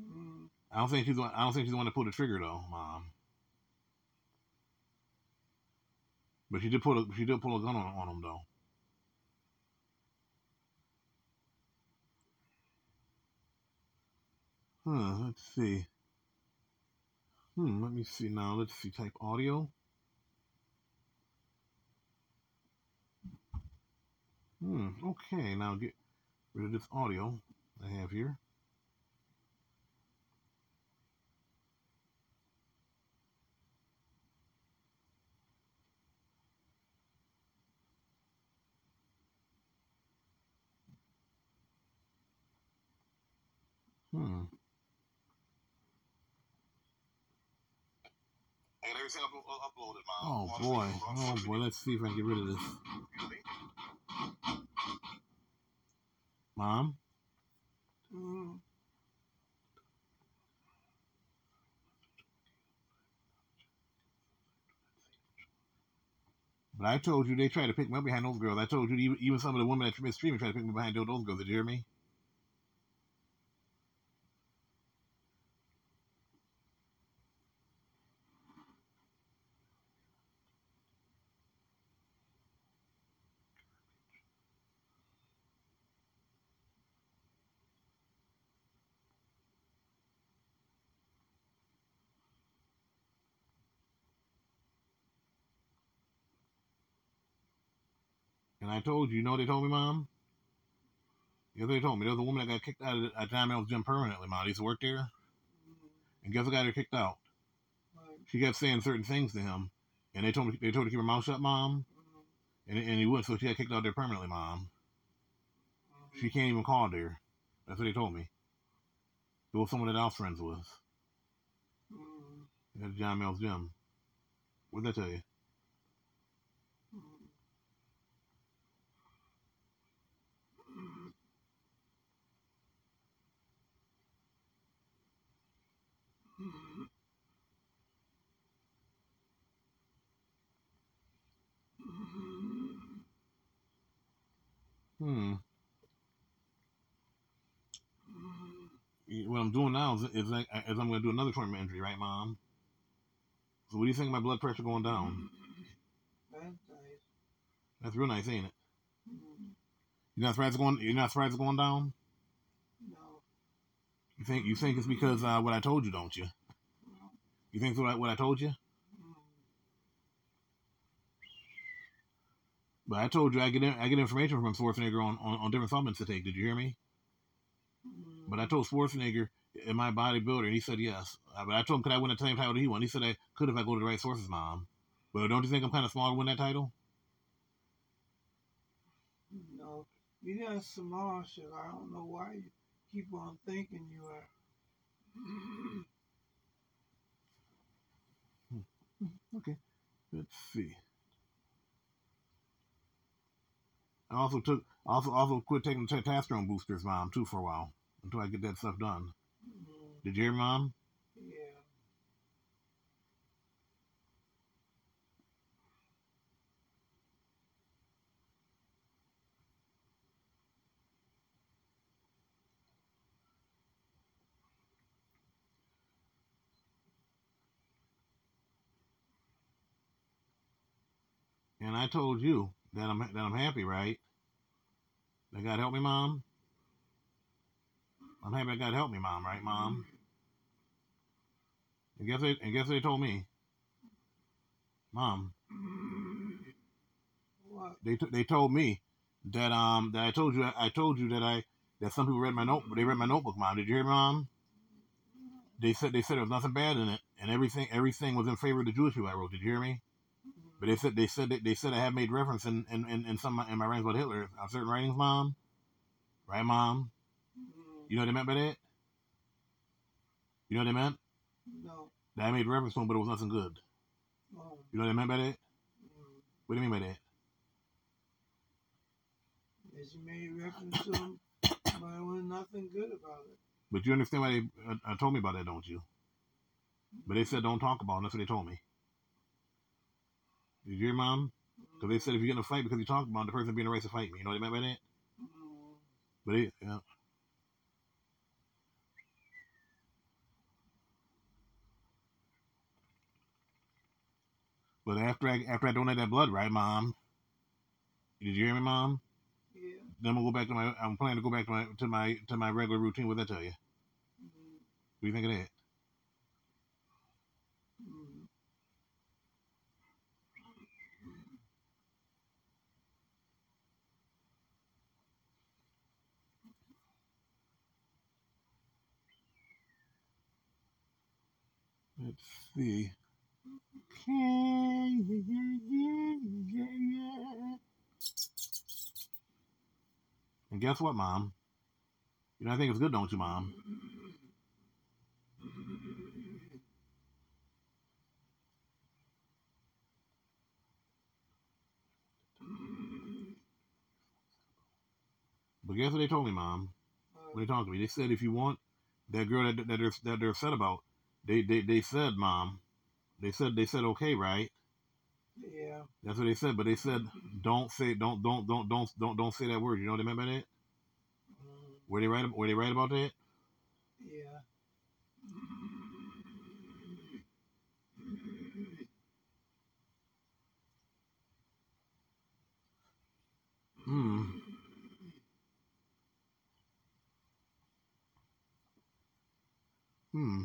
mm, I don't think she's the one, I don't think she's the one that pulled the trigger though, mom. But she did pull a, she did pull a gun on on him though. Huh, let's see. Hmm, let me see now. Let's see. Type audio. Hmm, okay. Now get rid of this audio I have here. Hmm. I got everything up, uploaded. Oh boy. Oh boy. Let's see if I can get rid of this. Mom? mm. But I told you they tried to pick me up behind those girls. I told you even, some of the women that streaming tried to pick me behind those girls. Did you hear me? I told you, you know they told me, Mom? Yeah, they told me there was a woman that got kicked out of John Mills gym permanently, Mom. He used to work there, and guess what got her kicked out? She kept saying certain things to him, and they told me they told her to keep her mouth shut, Mom, and and he wouldn't, so she got kicked out there permanently, Mom. She can't even call there. That's what they told me. It was someone that I was friends with at John Mills gym. What did I tell you? mm. Mm. Mm. Mm. Hmm. Mm. What I'm doing now is, is, is I'm going to do another tournament injury, right, Mom? So what do you think my blood pressure going down? That's nice. That's real nice, ain't it? Mm. You're not surprised going. You're not surprised going down. No. You think you think it's because uh, what I told you, don't you? No. You think what I, what I told you? But I told you I get I get information from Schwarzenegger on, on, on different supplements to take. Did you hear me? But I told Schwarzenegger, am I a bodybuilder? And he said yes. Uh, but I told him, could I win the same title he won? He said I could if I go to the right sources, Mom. But don't you think I'm kind of small to win that title? No, you're not small shit. I don't know why you keep on thinking you are. Okay. Let's see. I also took also also quit taking testosterone boosters, Mom, too, for a while until I get that stuff done. Mm, Did you hear, Mom? yeah. And I told you that I'm that I'm happy, right? That God help me, Mom. I'm happy God help me, Mom. Right, Mom? And guess what? And guess they told me, Mom. What? They they told me that um that I told you I told you that I that some people read my note they read my notebook, Mom. Did you hear, Mom? They said they said there was nothing bad in it, and everything everything was in favor of the Jewish people. I wrote. Did you hear me? But they said they said they, they said I have made reference in in, in, in some in my writings about Hitler on certain writings, Mom. Right, Mom? Mm, You know what they meant by that? You know what they meant? No. That I made reference to him, but it was nothing good. No. You know what they meant by that? Mm. What do you mean by that? As you made reference to him, but there was nothing good about it. But you understand why they uh, uh, told me about that, don't you? But they said don't talk about it. That's what they told me. Did you hear, Mom? Because they said if you get in a fight because you talked about the person being a right to fight me. You know what I meant by that? But they, yeah. But after I after I donate that blood, right, Mom? Did you hear me, Mom? yeah. Then we'll go back to my. I'm planning to go back to my to my to my regular routine. What did I tell you? Mm, What do you think of that? mm. Let's see. And guess what, Mom? You know, I think it's good, don't you, Mom? But guess what they told me, Mom? When they talked to me, they said if you want that girl that, that they're that they're upset about, they, they they said, Mom, they said they said okay, right? Yeah. That's what they said. But they said don't say don't don't don't don't don't don't say that word. You know what they meant by that? Mm, Were they right? Were they right about that? yeah. Hmm. Hmm.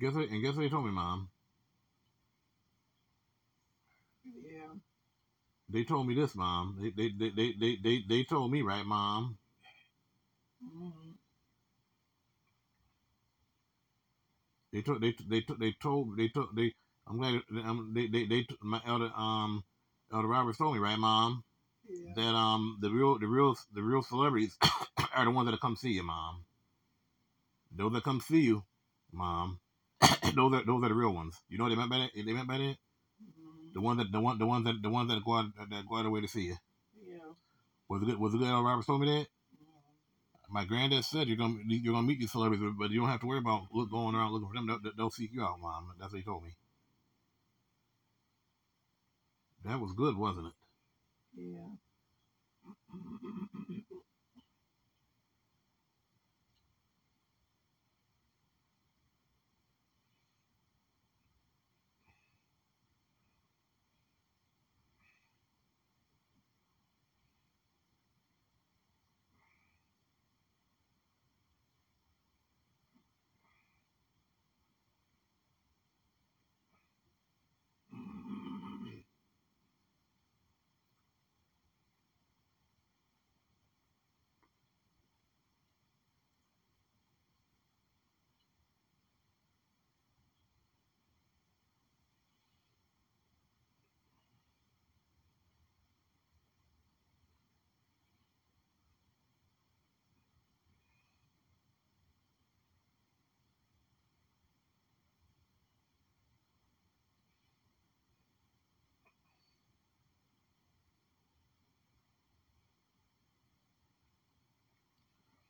guess what? And guess what they told me, Mom? Yeah. They told me this, Mom. They they they they they, they, they told me, right, Mom? Mm-hmm. They told they they told they told they told they. I'm glad um, they they they my elder um elder Roberts told me, right, Mom? Yeah. That um the real the real the real celebrities are the ones that come see you, Mom. Those that come see you, Mom. Those are those are the real ones. You know what they meant by that? They meant by that? Mhm. The ones that the one the ones that the ones that go out that go out of the way to see you. Yeah. Was it good? Was it good? Elder Roberts told me that. Mhm. My granddad said you're gonna you're gonna meet these celebrities, but you don't have to worry about look going around looking for them. They'll, they'll seek you out, Mom. That's what he told me. That was good, wasn't it? Yeah.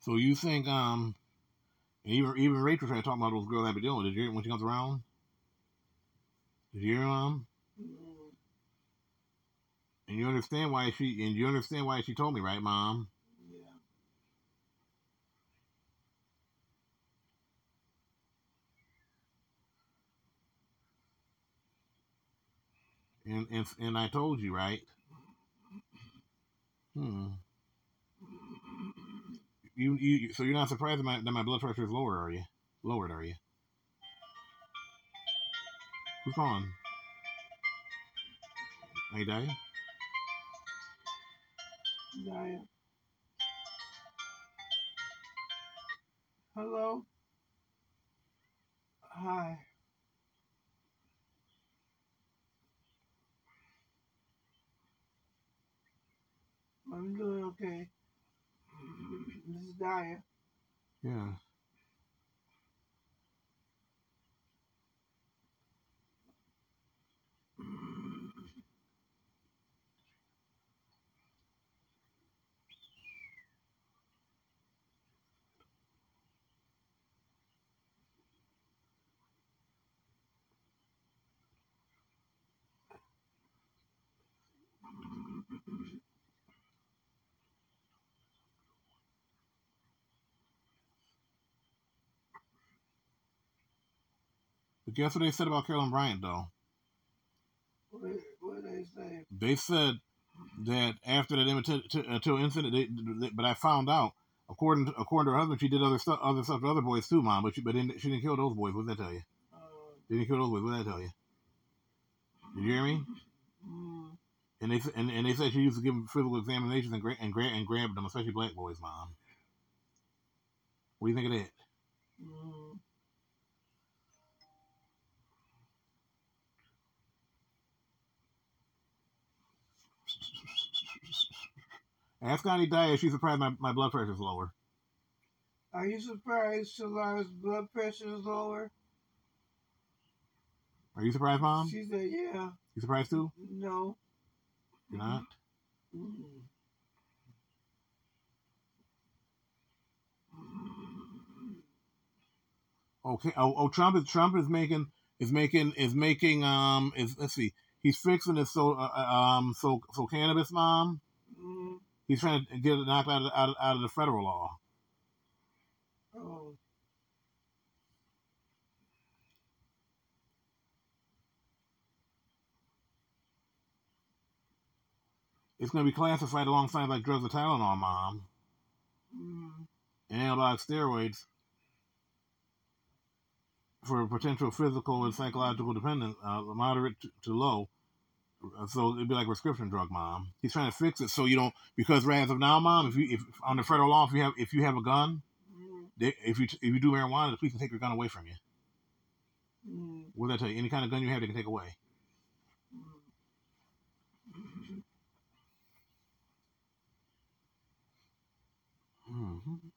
So you think um, and even even Rachel tried talking about those girls dealing with. Did you hear when she comes around? Did you hear um? And you understand why she and you understand why she told me, right, Mom? Yeah. And and and I told you, right? Hmm. You you so you're not surprised that my that my blood pressure is lower, are you? Lowered, are you? Who's calling? Hey, Daya. Daya. Hello. Hi. I'm doing okay. This is Daya. Yeah. But guess what they said about Carolyn Bryant, though? What, what they say? They said that after that immaterial incident, they, they, but I found out, according to, according to her husband, she did other stuff, other stuff to other boys too, mom. But she, but didn't, she didn't kill those boys. What did that tell you? Uh, didn't kill those boys. What did that tell you? Did you hear me? mm, And they and, and they said she used to give them physical examinations and gra- and, gra- and grabbed them, especially black boys, mom. What do you think of that? Mm. Dyer if she's surprised my, my blood pressure's lower. Are you surprised Shalara's blood pressure is lower? Are you surprised, mom? She said, yeah. You surprised too? No. You're not? Mm. Okay. Oh, oh, Trump is Trump is making is making is making um is let's see he's fixing it so uh, uh, um so so cannabis mom. He's trying to get it knocked out of, out of, out of the federal law. Oh. It's going to be classified alongside like drugs of Tylenol, mom, Mm. and anabolic steroids for potential physical and psychological dependence, uh, moderate to, to low. So it'd be like a prescription drug, mom. He's trying to fix it so you don't because right as of now, mom, if you if on the federal law, if you have if you have a gun, Mm. they, if you if you do marijuana, the police can take your gun away from you. Mm. What did I tell you? Any kind of gun you have, they can take away. Mm.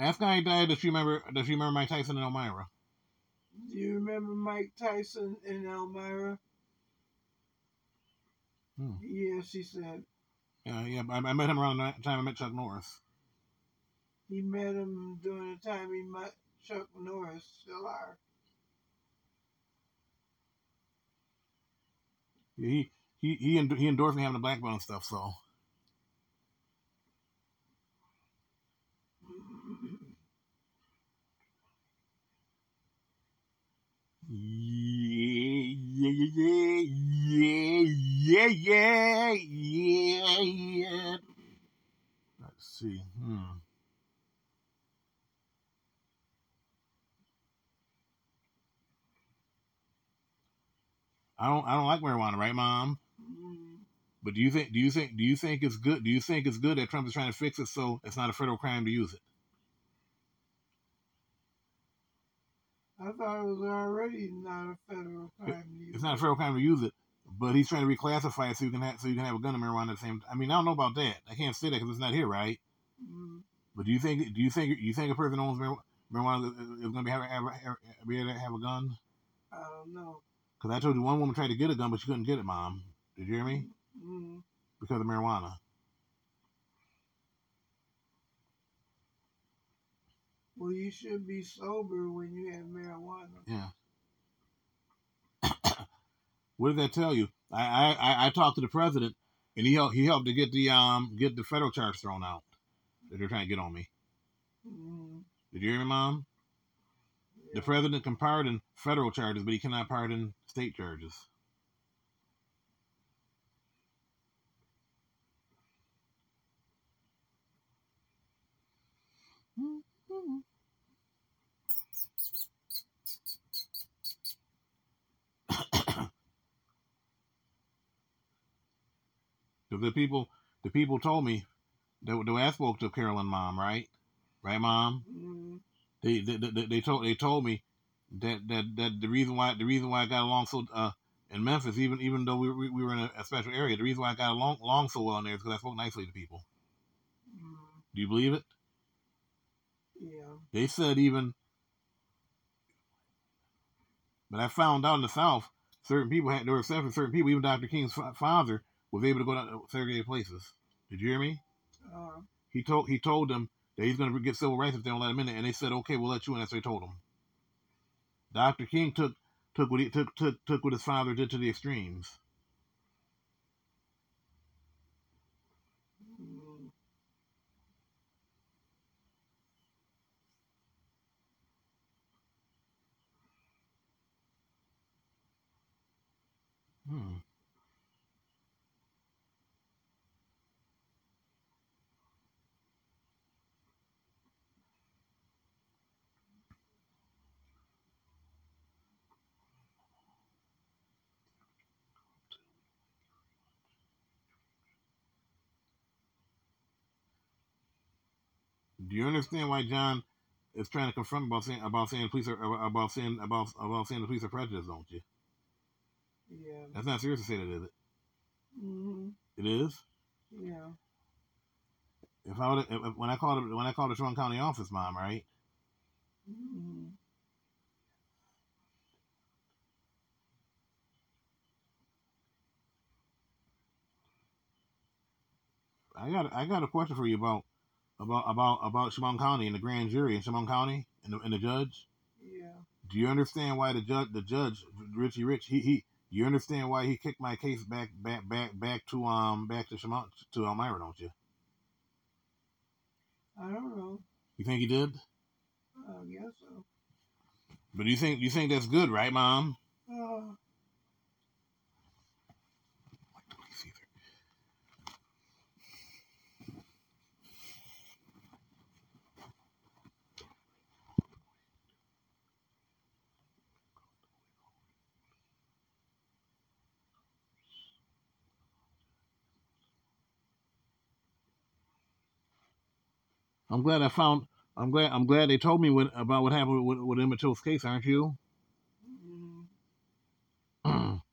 Ask Connie Dyer, does she remember? Does she remember Mike Tyson and Elmira? Do you remember Mike Tyson in Elmira? Hmm. Yeah, she said Yeah, yeah. I, I met him around the time I met Chuck Norris. he met him during the time he met Chuck Norris. Shalar. Yeah, he he he, he endorsed me having a black belt and stuff. So yeah, yeah, yeah, yeah, yeah, yeah, yeah. Let's see. Hmm. I don't I don't like marijuana, right, Mom? But do you think do you think do you think it's good do you think it's good that Trump is trying to fix it so it's not a federal crime to use it? I thought it was already not a federal crime. to use It's not a federal crime to use it, but he's trying to reclassify it so you can have so you can have a gun and marijuana at the same. I mean, I don't know about that. I can't say that because it's not here, right? Mm. But do you think do you think you think a person owns marijuana is going to be have, have, have, be able to have a gun? I don't know. Because I told you one woman tried to get a gun, but she couldn't get it, Mom. Did you hear me? Mm. Because of marijuana. Well, you should be sober when you have marijuana. Yeah. what did that tell you? I, I, I, I talked to the president, and he helped he helped to get the um get the federal charge thrown out that they're trying to get on me. Mm. Did you hear me, Mom? The president can pardon federal charges, but he cannot pardon state charges. Because the people, the people told me that the way I spoke to Carolyn, mom, right, right, mom. Mm. They, they, they, they told they told me that, that that the reason why the reason why I got along so uh in Memphis, even even though we, we, we were in a, a special area, the reason why I got along, along so well in there is because I spoke nicely to people. Mm. Do you believe it? Yeah. They said even, but I found out in the South, certain people had there were exceptions. Certain people, even Dr. King's fa- father, was able to go down to segregated places. Did you hear me? Uh, He told he told them that he's going to get civil rights if they don't let him in, and they said, "Okay, we'll let you in." That's what they told him. Dr. King took took what he took took took what his father did to the extremes. Do you understand why John is trying to confront about saying about saying police are about saying about about saying the police are prejudiced? Don't you? Yeah. That's not serious to say that, is it? hmm It is. Yeah. If I would, if, when I called it, when I called the Trumbull County office, mom, right? hmm I got I got a question for you about about about about Chemung County and the grand jury in Chemung County and the, and the judge. Yeah. Do you understand why the judge the judge Richie Rich he he you understand why he kicked my case back back back back to um back to Chemung to Elmira, don't you? I don't know. You think he did? I guess so. But you think you think that's good, right, mom? Uh, I'm glad I found. I'm glad. I'm glad they told me what about what happened with, with Emmett Till's case, aren't you? mm,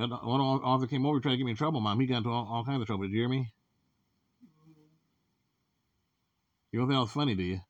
That one officer came over trying to get me in trouble, mom. He got into all, all kinds of trouble. Did you hear me? You don't think that was funny, do you?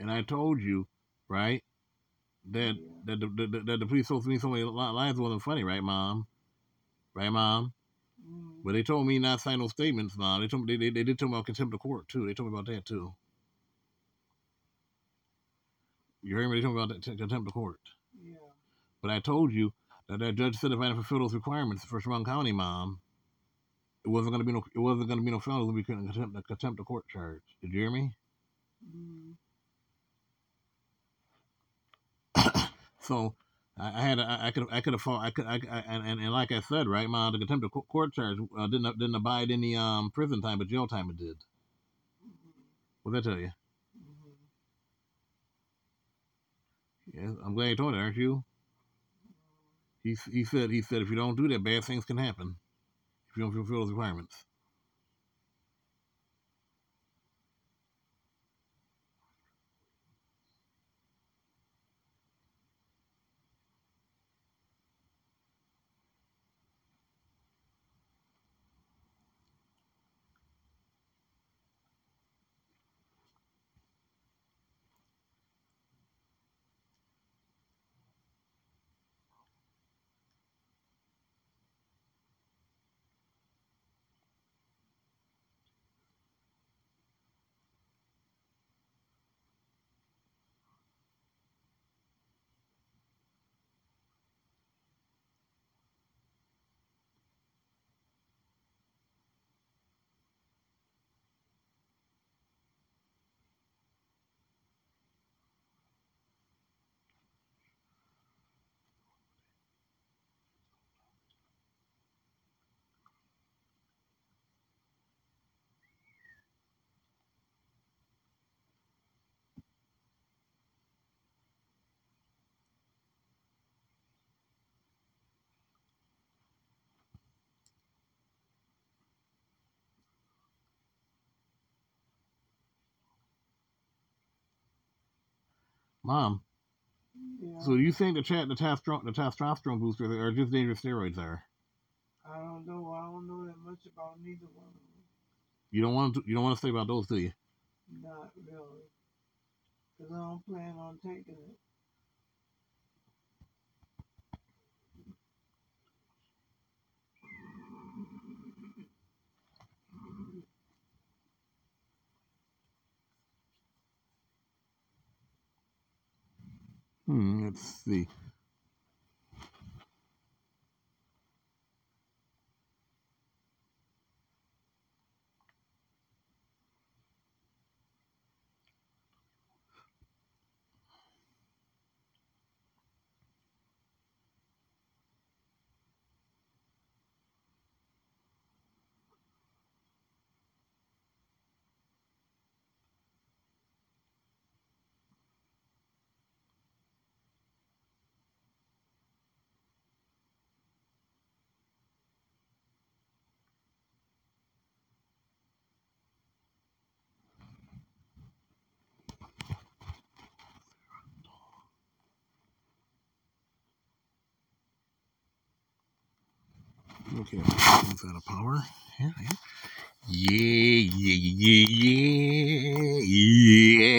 And I told you, right, that Yeah. that the, the, that the police told me so many li- lies wasn't funny, right, mom? Right, mom? Mm, But they told me not to sign no statements, mom. They told me they, they, they did tell me about contempt of court too. They told me about that too. You heard me? They told me about that contempt of court. yeah. But I told you that that judge said if I didn't fulfill those requirements for Chemung County, mom, it wasn't gonna be no it wasn't gonna be no felony. Was gonna contempt, a contempt of court charge. Did you hear me? Mm, So I, had a, I could I could have fought I could I, I and, and like I said right, mom, the contempt of court charge uh, didn't didn't abide any um prison time, but jail time it did. What I tell you? Yeah, I'm glad you told it, aren't you? He he said he said if you don't do that, bad things can happen. If you don't fulfill those requirements. Mom, Yeah. so do you think the chat the testosterone the testosterone boosters are just dangerous steroids there? I don't know. I don't know that much about neither one of them. You don't want to you don't want to say about those, do you? Not really. Because I don't plan on taking it. Hmm, let's see. Okay, is that a power? Yeah, yeah, yeah, yeah, yeah, yeah.